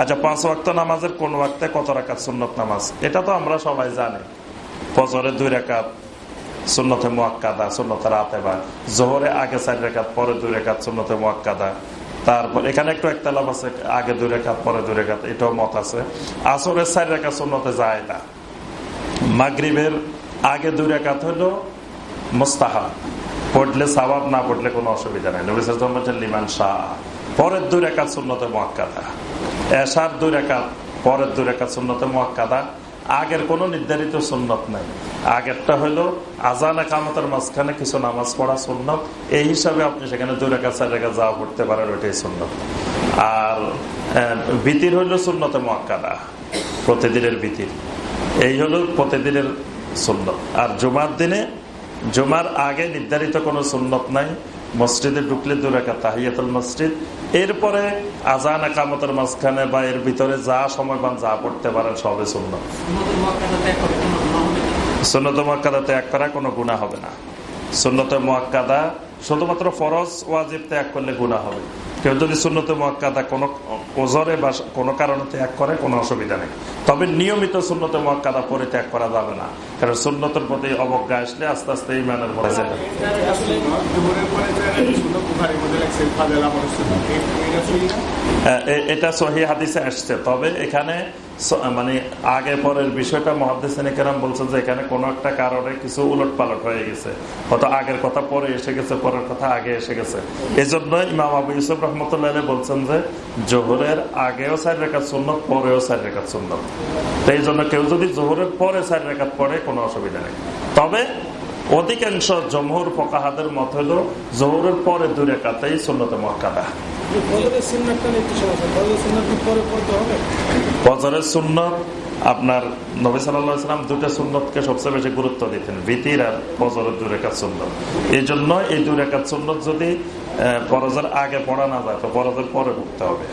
আচ্ছা পাঁচ ওয়াক্ত নামাজের কোন ওয়াক্তে কত রাকাত সুন্নত নামাজ? এটা তো আমরা সবাই জানি। ফজরে দুই রেখাত সুন্নতে মোয়াক্কাদা, সুন্নতে রাতে বা জোহরে আগে চার রেখাত পরে দুই রেখাত সুন্নতে মোয়াক্কাদা। তারপর এখানে একটু একতলাপ আছে, আগে দুই রেখাত পরে দুই রেখাত এটাও মত আছে। আসরের চার রেখা সুন্নতে যায় না। মাগরিবের আগে দুই রেখাত হলো মোস্তাহা। পড়লে সাবাব না পড়লে কোনো অসুবিধা নেই। নবী বলছেন, লিমান শাহ। পরের দুই রেখাত সুন্নতে মোয়াক্কাদা। এসার দুই রেখাত, পরের দুই রেখাত সুন্নতে মোয়াক্কাদা। আগের কোন নির্ধারিত সুন্নত নাই। আগেরটা হলো আজান একামতের মাঝখানে কিছু নামাজ পড়া সুন্নত। এই হিসাবে আপনি সেখানে দুই রেখা চার রেখা যাওয়া পড়তে পারেন, ওইটাই সুন্নত। আর ভীতির হইল সুন্নতে মোয়াক্কাদা। প্রতিদিনের ভীতির এই হলো প্রতিদিনের সুন্নত। আর জুমার দিনে জুমার আগে নির্ধারিত কোনো সুন্নত নাই। মসজিদে ঢুকলে দুরাকা তাহিয়াতুল মসজিদ। এরপরে আজান একামতের মাঝখানে বা এর ভিতরে যা সময় পান, যা পড়তে পারেন সবে সুন্নত। সুন্নত মহাকাদা ত্যাগ করা কোনো গুণা হবে না। সুন্নত মক্কাদা শুধুমাত্র ফরজ ওয়াজিব ত্যাগ করলে গুণা হবে। কেউ যদি শূন্যতে মক্কাদা কোনো ওজরে বা কোনো কারণে ত্যাগ করে কোনো অসুবিধা নেই। তবে নিয়মিত শূন্যতে মক্কাদা পরে ত্যাগ করা যাবে না। কারণ শূন্যতের প্রতি অবজ্ঞা আসলে আস্তে আস্তে ইমানের পরে যাবে এটা সহি হাদিসে আসছে। তবে এখানে মানে আগে পরের বিষয়টা মহাদিসানি বলছেন যে এখানে কোনো একটা কারণে কিছু উলট পালট হয়ে গেছে। হয়তো আগের কথা পরে এসে গেছে, পরের কথা আগে এসে গেছে। এই জন্য ইমাম আবু ইউসুফ রহমতুল্লাহ বলছেন যে জোহরের আগেও চার রেখাত সুন্নত, পরেও চার রেখাত সুন্নত। এই জন্য কেউ যদি জোহরের পরে চার রেখাত পরে কোনো অসুবিধা নেই। তবে অধিকাংশ জমহুর ফকাহাদের মত হলো জোহরের পরে দুই রেখাতেই সুন্নতে মক্কাদা। ফজরের সুন্নত, আপনার নবী সাল্লাম দুটা সুন্নতকে সবচেয়ে বেশি গুরুত্ব দিতেন, ভীতির আর ফজরের দু রেখাত সুন্নত। এই জন্য এই দু রেখাত সুন্নত যদি ফরজের আগে পড়া না যায়, তো ফরজের পরে পড়তে হবে।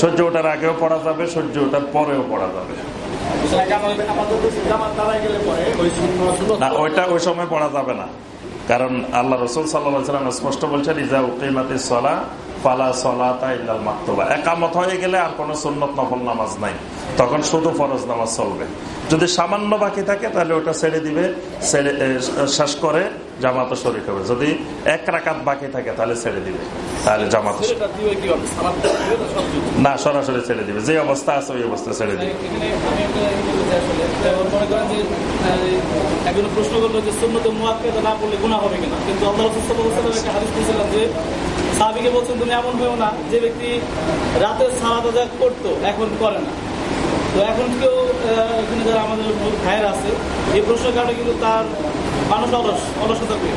সূর্য ওঠার আগেও পড়া যাবে সূর্য ওঠার পরেও পড়া যাবে। না, ওইটা ওই সময় পড়া যাবে না। কারণ আল্লাহ রসুল সাল্লাম স্পষ্ট বলছেন, ইজা উকিমাতি সলা ফালা সলাতা ইল্লাল মাকতুবা। একামত হয়ে গেলে আর কোনো সুন্নত নফল নামাজ নাই। তখন শুধু ফরজ নামাজ চলবে। যদি সামান্য বাকি থাকে তাহলে ওটা ছেড়ে দিবে ছেড়ে শেষ করে জামাতে হবে। যদি এক রাকাত বাকি থাকে তাহলে ছেড়ে দিবে। তাহলে জামাতে না সরাসরি ছেড়ে দিবে। যে অবস্থা আছে ওই অবস্থা ছেড়ে দিবে। একজন প্রশ্ন করল যে সুন্নত না পড়লে গুনাহ হবে কিনা? কিন্তু আল্লাহ যে সাহাবীকে বলছেন তুমি এমন হয়েও না যে ব্যক্তি রাতে সালাত আদায় করতো এখন করে না। তো এখন কেউ এখানে যারা আমাদের ভাইয়ের আছে এই প্রশ্নের কারণে কিন্তু তার মানুষ অলস অলসতা করে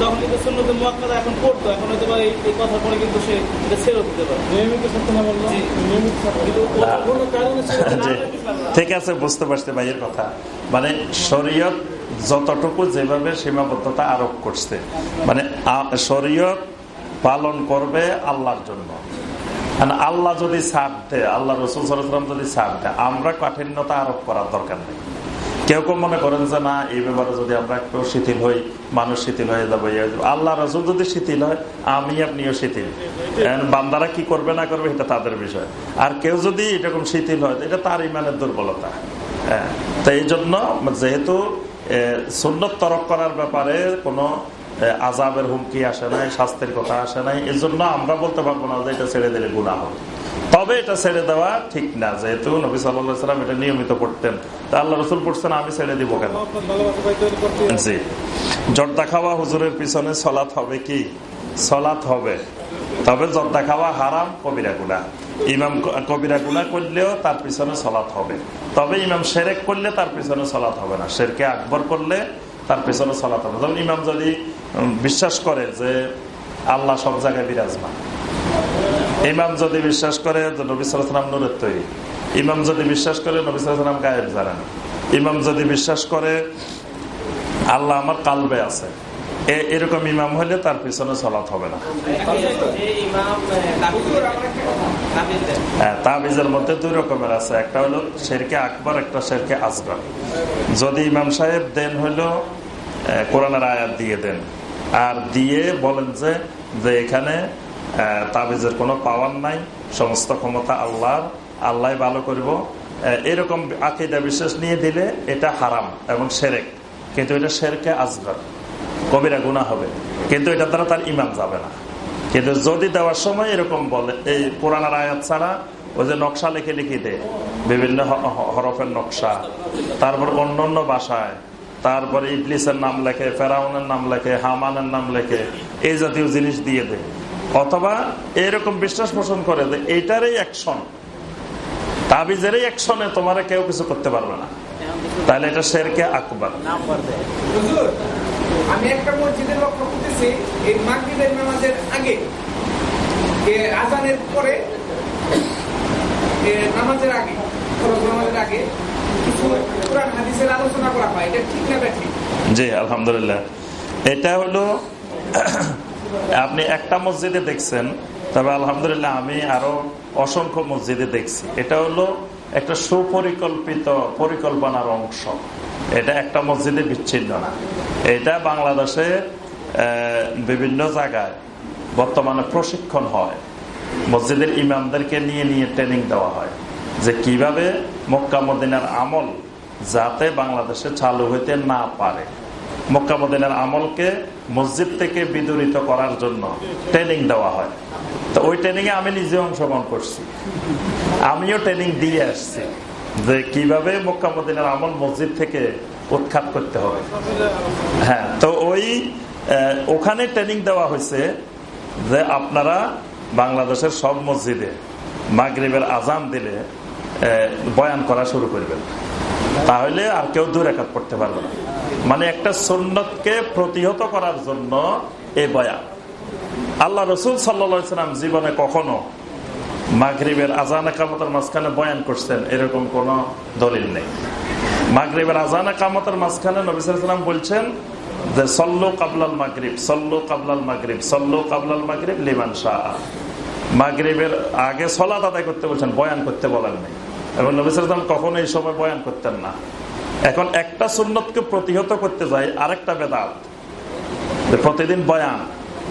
তখন কিন্তু সুন্নতে মুয়াক্কাদা এখন পড়তো এখন হয়তো বা এই এই কথার পরে কিন্তু সে এটা ছেড়ে দিতে পারে। নিয়মিত সত্য না বলল নিয়মিত কিন্তু কোনো কারণে সে ঠিক আছে বুঝতে পারছি ভাইয়ের কথা। মানে শরীয়ত যতটুকু যেভাবে সীমাবদ্ধতা আরোপ করছে মানে শরীয়ত পালন করবে আল্লাহর জন্য। আল্লাহ যদি ছাড় দেয়, আল্লাহ রসুল সালাম যদি ছাড় দেয়, আমরা কাঠিন্যতা আরোপ করার দরকার নেই। কেউ কেউ মনে করেন যে, না, এই ব্যাপারে যদি আমরা একটু শিথিল হই, মানুষ শিথিল হয়ে যাবে আল্লাহ রসুল যদি শিথিল হয়, আমি আপনিও শিথিল। বান্দারা কি করবে, না করবে, এটা তাদের বিষয়। আর কেউ যদি এরকম শিথিল হয়, এটা তার ইমানের দুর্বলতা। হ্যাঁ তো এই জন্য যেহেতু সুন্নত তরক করার ব্যাপারে কোনো আজাবের হুমকি আসে নাই, শাস্তির কথা আসে নাই। এই জন্য আমরা বলতে পারব না যে এটা ছেড়ে দিলে গুণা হবে। তবে এটা ছেড়ে দেওয়া ঠিক না, যেহেতু নবী সাল্লাম এটা নিয়মিত পড়তেন। তা আল্লাহ রসুল পড়ছেন, আমি ছেড়ে দিব কেন? জি। জর্দা খাওয়া হুজুরের পিছনে সলাৎ হবে কি? সলাৎ হবে। তবে জর্দা খাওয়া হারাম, কবিরা গুণা ইমাম কবিরা গুণা করলেও তার পিছনে সলাৎ হবে। তবে ইমাম সেরেক করলে তার পিছনে সলাৎ হবে না। শেরকে আকবর করলে তার পেছনে সলাত হবে। যেমন ইমাম যদি বিশ্বাস করে যে আল্লাহ সব জায়গায় বিরাজমান। ইমাম যদি বিশ্বাস করে যে নবী সালাম নুরের তৈরি। ইমাম যদি বিশ্বাস করে নবী সালাম গায়েব জানেন। ইমাম যদি বিশ্বাস করে, আল্লাহ আমার কালবে আছে। এরকম ইমাম হলে তার পিছনে চলাত হবে না। হ্যাঁ তাবিজের মধ্যে দুই রকমের আছে। একটা হলো শেরকে আকবর, একটা শেরকে আসগর। যদি ইমাম সাহেব দেন হলো কোরআনের আয়াত দিয়ে দেন। আর দিয়ে বলেন যে যে এখানে তাবিজের কোনো পাওয়ার নাই, সমস্ত ক্ষমতা আল্লাহর আল্লাহ ভালো করব। এরকম আকিদা বিশ্বাস নিয়ে দিলে এটা হারাম এবং সেরেক। কিন্তু এটা শেরকে আসগর। কবিরা গুণা হবে। কিন্তু এটা দ্বারা তার ইমাম যাবে না। কিন্তু যদি দেওয়ার সময় এরকম বলে, এই পুরানার আয়াত ছাড়া ওই যে নকশা লিখে লিখে দেয় বিভিন্ন হরফের নকশা, তারপর অন্য অন্য ভাষায়, তারপরে ইবলিসের নাম লেখে, ফেরাউনের নাম লেখে, হামানের নাম লেখে, এই জাতীয় জিনিস দিয়ে দেয় অথবা এরকম বিশ্বাস পোষণ করে যে এইটারই অ্যাকশন তাবিজেরই অ্যাকশনে তোমার কেউ কিছু করতে পারবে না। তাহলে এটা শেরকে আকবর। আমি একটা মসজিদে লক্ষ্য করতেছি, এই মাগরিবের নামাজের আগে। আজানের পরে নামাজের আগে নামাজের আগে জি, আলহামদুলিল্লাহ। এটা হলো, আপনি একটা মসজিদে দেখছেন, তবে আলহামদুলিল্লাহ আমি আরও অসংখ্য মসজিদে দেখছি। এটা হলো একটা সুপরিকল্পিত পরিকল্পনার অংশ। এটা একটা মসজিদে বিচ্ছিন্ন না। এটা বাংলাদেশে বিভিন্ন জায়গায় বর্তমানে প্রশিক্ষণ হয়। মসজিদের ইমামদেরকে নিয়ে নিয়ে ট্রেনিং দেওয়া হয় যে কীভাবে মক্কা মদিনার আমল যাতে বাংলাদেশে চালু হইতে না পারে। মক্কা আমলকে মসজিদ থেকে বিদরিত করার জন্য ট্রেনিং দেওয়া হয়। তো ওই ট্রেনিং এ আমি নিজে অংশগ্রহণ করছি। আমিও ট্রেনিং দিয়ে আসছি। যে কীভাবে মক্কা মদিনার আমল মসজিদ থেকে উৎখাত করতে হবে। হ্যাঁ তো ওই ওখানে ট্রেনিং দেওয়া হয়েছে যে আপনারা বাংলাদেশের সব মসজিদে মাগরিবের আজান দিলে বয়ান করা শুরু করবেন। তাহলে আর কেউ দূর একাত পড়তে পারবে না। মানে একটা সুন্নতকে প্রতিহত করার জন্য এ বয়ান। আল্লাহ রসুল সাল্লা সাল্লাম জীবনে কখনো মাগরীবের আজান কামতের মাঝখানে বয়ান করছেন, এরকম কোন দলিল নেই। মাগরীবের আজান কামতের মাঝখানে নবিসাম বলছেন যে, সল্লো কাবলাল মাগরীব, সল্লো কাবলাল মাগরীব, সল্লো কাবলাল মাগরীব লিমান শাহ মাগরীবের আগে সলাত আদায় করতে বলছেন, বয়ান করতে বলেন নাই। এবং নবিসাম কখনো এই সময় বয়ান করতেন না। এখন একটা সুন্নতকে প্রতিহত করতে যায় আরেকটা বেদাত। প্রতিদিন বয়ান,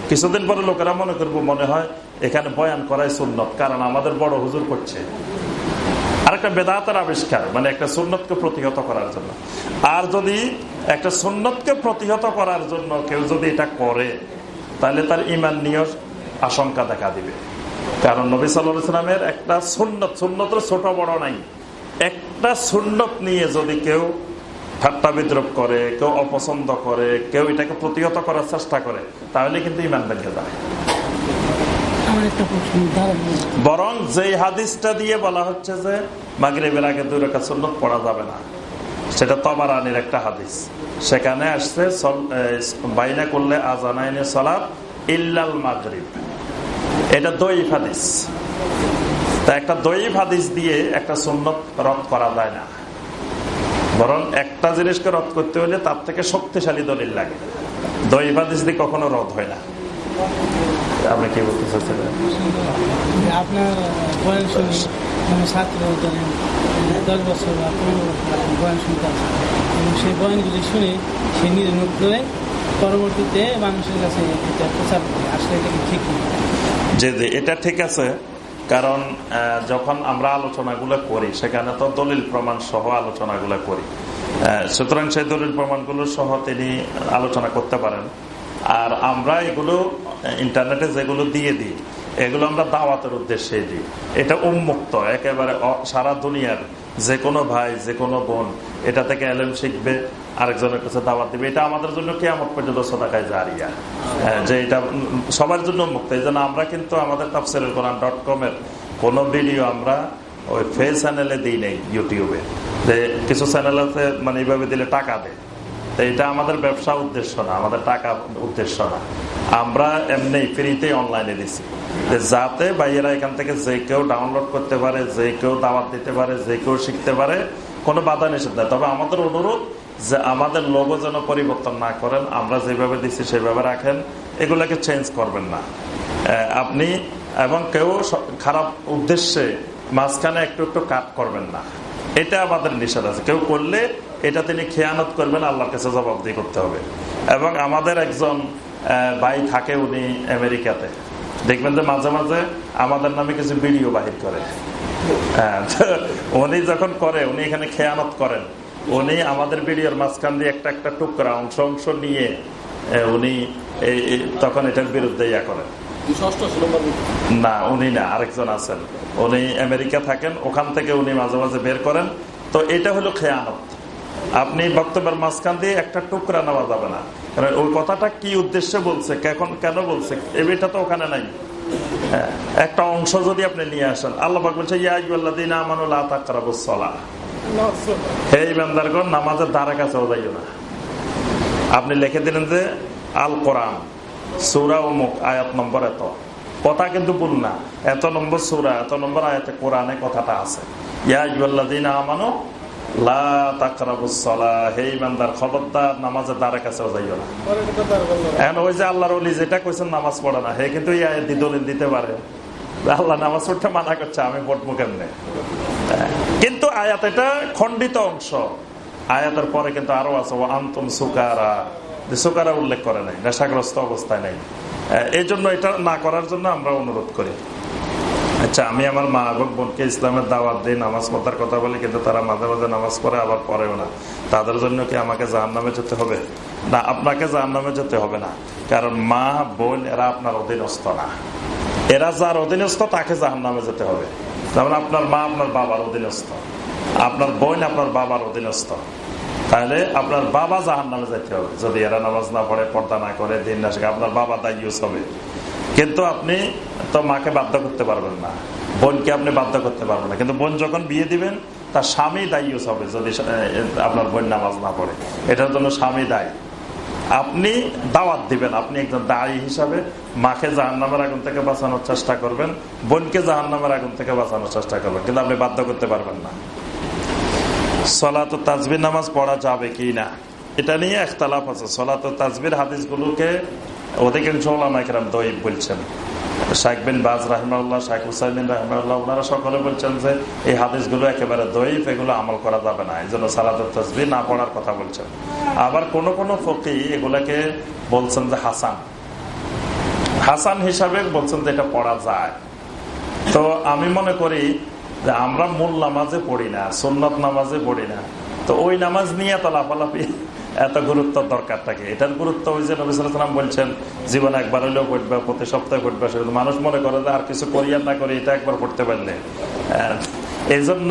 কিছুদিন পরে লোকেরা মনে করব, মনে হয় এখানে বয়ান করাই সুন্নত, কারণ আমাদের বড় হুজুর করছে। আর একটা বেদাতের আবিষ্কার মানে একটা সুন্নতকে প্রতিহত করার জন্য। আর যদি একটা সুন্নতকে প্রতিহত করার জন্য কেউ যদি এটা করে, তাহলে তার ইমান নিয়ে আশঙ্কা দেখা দিবে। কারণ নবী সাল্লামের একটা সুন্নত সুন্নত ছোট বড় নাই। একটা সুন্নত নিয়ে যদি কেউ ঠাট্টা বিদ্রোপ করে, কেউ অপছন্দ করে, কেউ এটাকে প্রতিহত করার চেষ্টা করে, তাহলে কিন্তু ইমান ভেঙে যায়। বরং যেই হাদিসটা দিয়ে বলা হচ্ছে যে মাগরীবের আগে দুই রেখা সুন্নত পড়া যাবে না, সেটা তবারানির একটা হাদিস। সেখানে আসছে বাইনা করলে আজানাইনে সলাপ ইল্লাল মাগরিব। এটা দইফ হাদিস। তা একটা দইফ হাদিস দিয়ে একটা সুন্নত রদ করা যায় না। বরং একটা জিনিসকে রদ করতে হলে তার থেকে শক্তিশালী দলিল লাগে। দইফ হাদিস দিয়ে কখনো রদ হয় না। আপনি কি বলতে চাচ্ছিলেন আপনার বয়ান শুনি ছাত্র ধরেন দশ বছর বা পনেরো বছর বয়ান শুনতে আসে। এবং সেই বয়ানগুলি শুনে সে করে পরবর্তীতে মানুষের কাছে এটা প্রচার করে। আসলে এটা কি ঠিক যে যে এটা ঠিক আছে কারণ যখন আমরা আলোচনাগুলো করি সেখানে তো দলিল প্রমাণ সহ আলোচনাগুলো করি। সুতরাং সেই দলিল প্রমাণগুলো সহ তিনি আলোচনা করতে পারেন। আর আমরা এগুলো ইন্টারনেটে যেগুলো দিয়ে দিই, এগুলো আমরা দাওয়াতের উদ্দেশ্যে দিই। এটা উন্মুক্ত, একেবারে সারা দুনিয়ার যে কোনো ভাই যে কোনো বোন, এটা থেকে এলএম শিখবে, আরেকজনের কাছে দাওয়াত দিবে। এটা আমাদের জন্য কি আমার পর্যন্ত সদাকায় জারিয়া। যে এটা সবার জন্য মুক্ত এই জন্য আমরা কিন্তু আমাদের তাফসিল কোরআন ডট কম এর কোন ভিডিও আমরা ওই ফেস চ্যানেলে দিই নেই ইউটিউবে যে কিছু চ্যানেল আছে মানে এইভাবে দিলে টাকা দেয়। এটা আমাদের ব্যবসা উদ্দেশ্য না, আমাদের টাকা উদ্দেশ্য না। আমরা এমনি ফ্রিতে অনলাইনে দিছি। যাতে ভাইয়েরা এখান থেকে যে কেউ ডাউনলোড করতে পারে, যে কেউ দাওয়াত দিতে পারে, যে কেউ শিখতে পারে, কোনো বাধা নিষেধ নেই। তবে আমাদের অনুরোধ যে আমাদের লোগো যেন পরিবর্তন না করেন, আমরা যেভাবে দিচ্ছি সেভাবে রাখেন, এগুলাকে চেঞ্জ করবেন না। আপনি এবং কেউ খারাপ উদ্দেশ্যে মাঝখানে একটু একটু কাট করবেন না। এটা আমাদের নিষেধ আছে। কেউ করলে এটা তিনি খেয়ানত করবেন আল্লাহর কাছে জবাবদি করতে হবে। এবং আমাদের একজন ভাই থাকে উনি আমেরিকাতে। দেখবেন যে মাঝে মাঝে আমাদের নামে কিছু ভিডিও বাহির করে। হ্যাঁ উনি যখন করে উনি এখানে খেয়ানত করেন। উনি আমাদের ভিডিওর মাঝখান দিয়ে একটা একটা টুকরা অংশ অংশ নিয়ে উনি তখন এটার বিরুদ্ধে ইয়া করেন। না উনি না আরেকজন আছেন। উনি আমেরিকা থাকেন ওখান থেকে উনি মাঝে মাঝে বের করেন। তো এটা হলো খেয়ানত। আপনি বক্তব্যের মাঝখান দিয়ে একটা টুকরা নেওয়া যাবে না। কারণ ওই কথাটা কি উদ্দেশ্যে বলছে কেন কেন বলছে? এটা তো ওখানে নাই। হ্যাঁ, একটা অংশ যদি আপনি নিয়ে আসেন আল্লাহ বলছে আপনি লিখে দিলেন যে আল কোরআন সৌরা অমুক আয়াত নম্বর এত। কথা কিন্তু ভুল না। এত নম্বর সৌরা এত নম্বর আয়াতে কোরআনে কথাটা আছে। ইয়াদিন আমানো নামাজের অলি যেটা কইছেন, নামাজ পড়ে না। কিন্তু দলিল দিতে পারে। আল্লাহ নামাজ পড়তে মানা করছে, আমি কিন্তু আয়াত এটা খণ্ডিত অংশ। আয়াতের পরে কিন্তু আরও আছে ও আন্তম সুকারা। সুকারা উল্লেখ করে নাই, নেশাগ্রস্ত অবস্থায় নেই। এই জন্য এটা না করার জন্য আমরা অনুরোধ করি। আচ্ছা আমি আমার মা এবং বোনকে ইসলামের দাওয়াত দিই, নামাজ পড়ার কথা বলি, কিন্তু তারা মাঝে মাঝে নামাজ পড়ে, আবার পড়েও না। তাদের জন্য কি আমাকে জাহান নামে যেতে হবে? না, আপনাকে জাহান নামে যেতে হবে না। কারণ মা, বোন, এরা আপনার অধীনস্থ না। এরা যার অধীনস্থ, তাকে জাহান নামে যেতে হবে। যেমন আপনার মা আপনার বাবার অধীনস্থ। আপনার বোন আপনার বাবার অধীনস্থ। তাহলে আপনার বাবা জাহান নামে যেতে হবে। যদি এরা নামাজ না পড়ে, পর্দা না করে, দিন না আপনার বাবা দায়ুস হবে। কিন্তু আপনি তো মাকে বাধ্য করতে পারবেন না। বোনকে আপনি বাধ্য করতে পারবেন না। কিন্তু বোন যখন বিয়ে দিবেন, তার স্বামী দায়ী হবে যদি আপনার বোন নামাজ না পড়ে। এটার জন্য স্বামী দায়ী। আপনি দাওয়াত দিবেন। আপনি একজন দায়ী হিসাবে মাকে জাহান নামের আগুন থেকে বাঁচানোর চেষ্টা করবেন, বোনকে জাহান নামের আগুন থেকে বাঁচানোর চেষ্টা করবেন। কিন্তু আপনি বাধ্য করতে পারবেন না। সলাত তাজবির নামাজ পড়া যাবে কি না? এটা নিয়ে একতলাফ আছে। সলাত তাজবির হাদিসগুলোকে অধিকাংশ ওলামাইকরাম বলছেন। বাজ সকলে বলছেন যে, এই হাদিসগুলো একেবারে এগুলো আমল করা যাবে না। এই জন্য না পড়ার কথা বলছেন। আবার কোন কোন ফকি এগুলাকে বলছেন যে হাসান। হাসান হিসাবে বলছেন যে এটা পড়া যায়। তো আমি মনে করি যে আমরা মূল নামাজে পড়ি না, সুন্নত নামাজে পড়ি না। তো ওই নামাজ নিয়ে তো লাফালাফি এত গুরুত্ব দরকার থাকে। এটার গুরুত্ব ওই যে নবিসাম বলছেন, জীবনে একবার হলেও ঘটবে প্রতি সপ্তাহে ঘটবে সেটা মানুষ মনে করে যে আর কিছু করি না করি, এটা একবার পড়তে পারলে। এই জন্য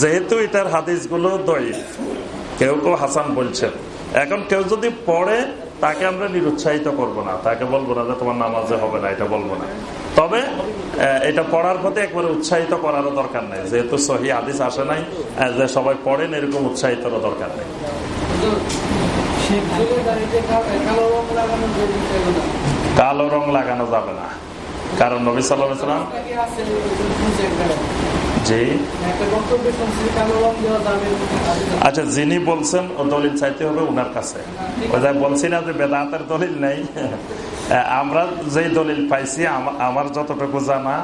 যেহেতু এটার হাদিসগুলো দইফ কেউ কেউ হাসান বলছেন, এখন কেউ যদি পড়ে, তাকে আমরা নিরুৎসাহিত করব না, তাকে বলব না যে তোমার নামাজে হবে না, এটা বলব না। তবে এটা পড়ার প্রতি একবারে উৎসাহিত করারও দরকার নাই, যেহেতু সহি আদিস আসে নাই যে সবাই পড়েন, এরকম উৎসাহিতরও দরকার নেই। কালো রং লাগানো যাবে না কারণ নবী সাল্লাম? জি। আচ্ছা যিনি বলছেন, ও দলিল চাইতে হবে উনার কাছে বলছি না যে বেদাতের দলিল নেই আমরা যেই দলিল পাইছি আমার যতটুকু জানা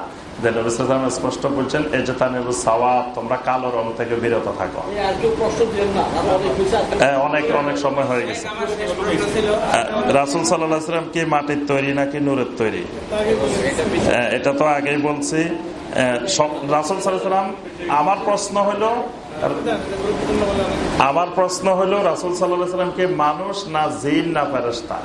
স্পষ্ট বলছেন এই যে তানের তোমরা কালো রং থেকে বিরত থাকো। অনেক অনেক অনেক সময় হয়ে গেছে। রাসুল সাল্লাম কি মাটির তৈরি নাকি নূরের তৈরি? এটা তো আগেই বলছি। রাসুল সাল্লাম আমার প্রশ্ন হলো আমার প্রশ্ন হলো, রাসুল সাল্লাম কি মানুষ না জিন না ফেরস্তা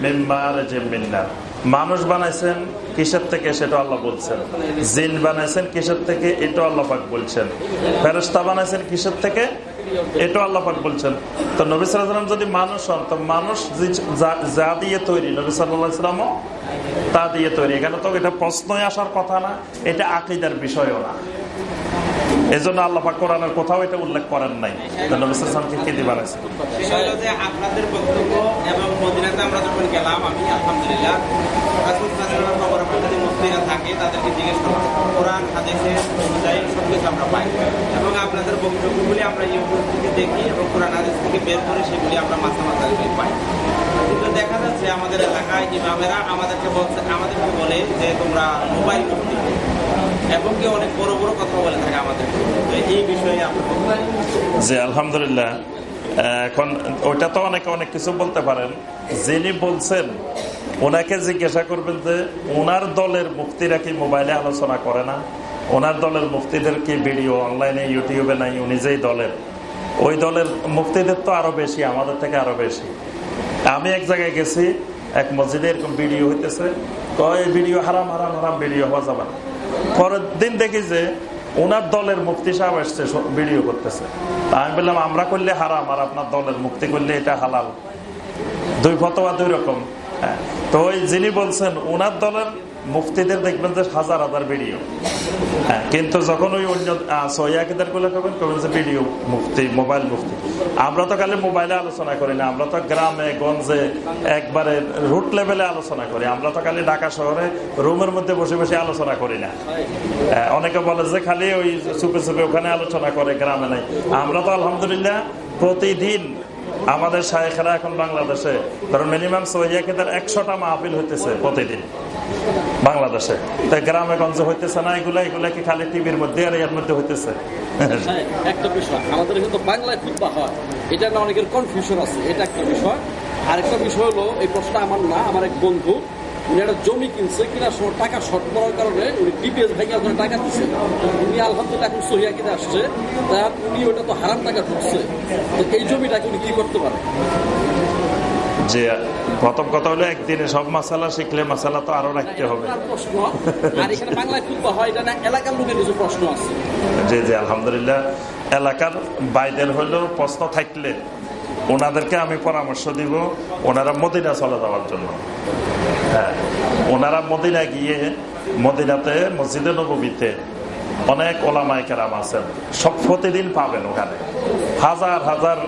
মিন মিন মানুষ বানাইছেন কিসের থেকে সেটা আল্লাহ বলছেন। জিন বানাইছেন কিসের থেকে, এটা আল্লাহ পাক বলছেন। ফেরেশতা বানাইছেন কিসের থেকে? এটা আল্লাহাক বলছেন। তো নবী সাল্লাম যদি মানুষ হন, তো মানুষ যা দিয়ে তৈরি, নবী সাল্লামও তা দিয়ে তৈরি। এখানে তো এটা প্রশ্নই আসার কথা না, এটা আকিদার বিষয়ও না। এই জন্য আল্লাপা কোরআনের কোথাও এটা উল্লেখ করেন নাই। তো নবী সাল্লামকে বানাইছে বিষয় হলো যে আপনাদের বক্তব্য এবং আমরা যখন গেলাম, আমি আলহামদুলিল্লাহ থাকে, তাদেরকে আমরা পাই। এবং আপনাদের বক্তব্যগুলি আমরা ইউটিউব থেকে দেখি এবং থেকে বের করে সেগুলি আমরা মাথা মাথা পাই। কিন্তু দেখা যাচ্ছে আমাদের এলাকায় ইমামেরা আমাদেরকে বলছে, আমাদেরকে বলে যে তোমরা মোবাইল এবং কি অনেক বড় বড় কথা বলে থাকে আমাদের। এই বিষয়ে যে আলহামদুলিল্লাহ। এখন ওইটা তো অনেকে অনেক কিছু বলতে পারেন। যিনি বলছেন, ওনাকে জিজ্ঞাসা করবেন যে, ওনার দলের মুক্তিরা কি মোবাইলে আলোচনা করে না? ওনার দলের মুক্তিদের কি ভিডিও অনলাইনে, ইউটিউবে নাই? উনি যেই দলের। ওই দলের মুক্তিদের তো আরও বেশি, আমাদের থেকে আরও বেশি। আমি এক জায়গায় গেছি, এক মসজিদে এরকম ভিডিও হইতেছে। কয় ভিডিও? হারাম হারাম হারাম ভিডিও হওয়া যাবে না। পরের দিন দেখি যে ওনার দলের মুক্তি সাহেব এসছে ভিডিও করতেছে আমি বললাম, আমরা করলে হারাম আর আপনার দলের মুক্তি করলে এটা হালাল দুই ফতোয়া দুই রকম হ্যাঁ। তো ওই যিনি বলছেন ওনার দলের মুফতিদের দেখবেন যে হাজার হাজার ভিডিও। হ্যাঁ কিন্তু যখন ওই অন্য সহিদেরগুলো কবেন কবেন যে ভিডিও মুফতি মোবাইল মুফতি। আমরা তো খালি মোবাইলে আলোচনা করি না আমরা তো গ্রামে গঞ্জে একবারে রুট লেভেলে আলোচনা করি। আমরা তো খালি ঢাকা শহরে রুমের মধ্যে বসে বসে আলোচনা করি না। হ্যাঁ, অনেকে বলে যে খালি ওই চুপে চুপে ওখানে আলোচনা করে গ্রামে নাই। আমরা তো আলহামদুলিল্লাহ প্রতিদিন আমাদের সাহেখেরা এখন বাংলাদেশে ধরুন মিনিমাম সহিয়াকেদের একশোটা মাহফিল হইতেছে প্রতিদিন বাংলাদেশে। তাই গ্রামে গঞ্জে হইতেছে না এগুলা এগুলা কি খালি টিভির মধ্যে আর এর মধ্যে হইতেছে? হ্যাঁ, একটা বিষয়। আমাদের কিন্তু বাংলায় খুদ্া হয়। এটা না অনেকের কনফিউশন আছে এটা একটা বিষয়। আরেকটা বিষয় হলো এই প্রশ্নটা আমার না আমার এক বন্ধু উনি একটা জমি কিনছে কিনার সময় টাকা শর্ট পড়ার কারণে উনি ডিপিএস ভেঙে ওখানে টাকা দিচ্ছে উনি আলহামদুলিল্লাহ এখন সহিয়া কিনে আসছে। তার উনি ওটা তো হারাম টাকা ঢুকছে তো এই জমিটাকে উনি কি করতে পারে যে প্রথম কথা হলো একদিনে সব মশালা শিখলে মশালা তো আরও রাখতে হবে। আর প্রশ্ন। আর এখানে বাংলায় এটা না এলাকার লোকের কিছু প্রশ্ন আছে? যে যে আলহামদুলিল্লাহ। এলাকার বাইরের হইলেও প্রশ্ন থাকলে ওনাদেরকে আমি পরামর্শ দিব, ওনারা মদিনা চলে যাওয়ার জন্য। হ্যাঁ ওনারা মদিনা গিয়ে মদিনাতে মসজিদে নবীতে অনেক ওলামাই কেরাম আছেন, সব প্রতিদিন পাবেন ওখানে। হাজার হাজার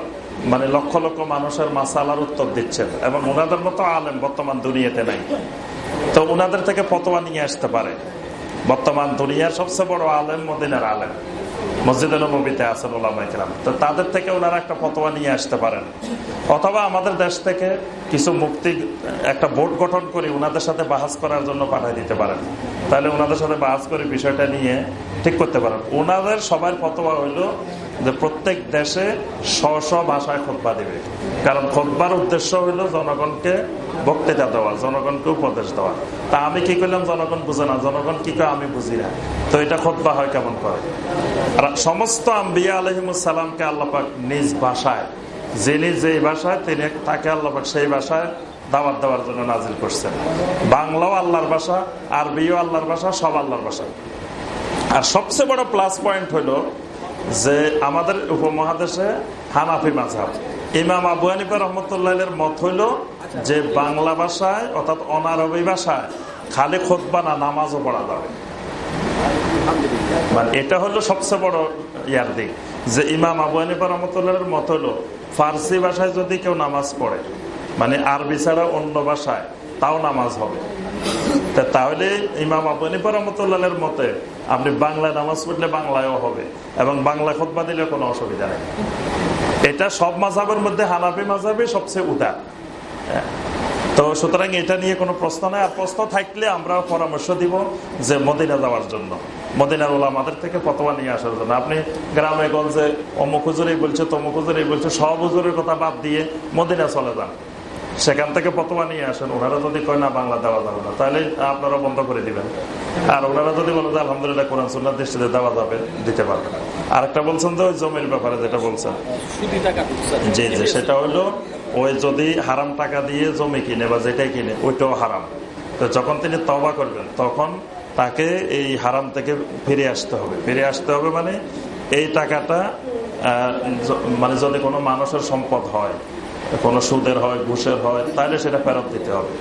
মানে লক্ষ লক্ষ মানুষের মাসালার উত্তর দিচ্ছেন এবং ওনাদের মতো আলেম বর্তমান দুনিয়াতে নাই। তো ওনাদের থেকে ফতোয়া নিয়ে আসতে পারে। বর্তমান দুনিয়ার সবচেয়ে বড় আলেম মদিনার আলেম। মসজিদে নবীতে আছেন ওলামাইকরাম তো তাদের থেকে ওনারা একটা ফতোয়া নিয়ে আসতে পারেন। অথবা আমাদের দেশ থেকে কিছু মুক্তি, একটা বোর্ড গঠন করে ওনাদের সাথে বাহাজ করার জন্য পাঠিয়ে দিতে পারেন। তাহলে ওনাদের সাথে বাহাজ করে বিষয়টা নিয়ে ঠিক করতে পারেন। ওনাদের সবার ফতোয়া হইল যে প্রত্যেক দেশে স্ব স্ব ভাষায় খোদবা দেবে। কারণ খোদবার উদ্দেশ্য হইল জনগণকে বক্তৃতা দেওয়া, জনগণকে উপদেশ দেওয়া। তা আমি কি করলাম? জনগণ বুঝে না। জনগণ কি করে আমি বুঝি না। তো এটা খোদবা হয় কেমন করে? আর সমস্ত আম্বিয়া আলহিমুসালামকে আল্লাপাক নিজ ভাষায়, যিনি যেই ভাষায়, তিনি তাকে আল্লাপাক সেই ভাষায় দাওয়াত দেওয়ার জন্য নাজিল করছেন। বাংলাও আল্লাহর ভাষা, আরবিও আল্লাহর ভাষা, সব আল্লাহর ভাষা আর সবচেয়ে বড় প্লাস পয়েন্ট হলো যে আমাদের উপমহাদেশে হানাফি মাঝাব ইমাম আবু হানিফা রহমতুল্লাহের মত হইল যে বাংলা ভাষায় অর্থাৎ অনারবি ভাষায় খালি খোদবা না, নামাজও পড়া যাবে। মানে এটা হলো সবচেয়ে বড় ইয়ার দিক। যে ইমাম আবু হানিফা রহমতুল্লাহের মত হলো ফার্সি ভাষায় যদি কেউ নামাজ পড়ে মানে আরবি ছাড়া অন্য ভাষায়, তাও নামাজ হবে। তা তাহলে ইমাম আবু হানিফা মতে আপনি বাংলায় নামাজ পড়লে বাংলায়ও হবে এবং বাংলা খোদবা দিলে কোনো অসুবিধা নেই। এটা সব মাঝাবের মধ্যে হানাফি মাঝাবি সবচেয়ে উদার। হ্যাঁ। তো সুতরাং এটা নিয়ে কোনো প্রশ্ন নেই। আর প্রশ্ন থাকলে আমরা পরামর্শ দিব যে মদিনা যাওয়ার জন্য। মদিনার ওলা আমাদের থেকে ফতোয়া নিয়ে আসার জন্য। আপনি গ্রামে গঞ্জে অমুক হুজুরেই বলছে, তমুক হুজুরেই বলছে, সব হুজুরের কথা বাদ দিয়ে মদিনা চলে যান। সেখান থেকে ফতোয়া নিয়ে আসেন, ওনারা যদি কয়, না, বাংলা দেওয়া যাবে না, তাহলে আপনারা বন্ধ করে দিবেন। আর ওনারা যদি বলে যে, আলহামদুলিল্লাহ, কোরআন সুন্নার দৃষ্টিতে দেওয়া যাবে, দিতে পারবেন আর একটা বলছেন তো ওই জমির ব্যাপারে যেটা বলছেন। জি জি, সেটা হলো, ওই যদি হারাম টাকা দিয়ে জমি কিনে বা যেটাই কিনে, ওইটাও হারাম। তো যখন তিনি তবা করবেন, তখন তাকে এই হারাম থেকে ফিরে আসতে হবে। ফিরে আসতে হবে মানে এই টাকাটা মানে যদি কোনো মানুষের সম্পদ হয় কোনো সুদের হয় ঘুষের হয় তাহলে সেটা ফেরত দিতে হবে।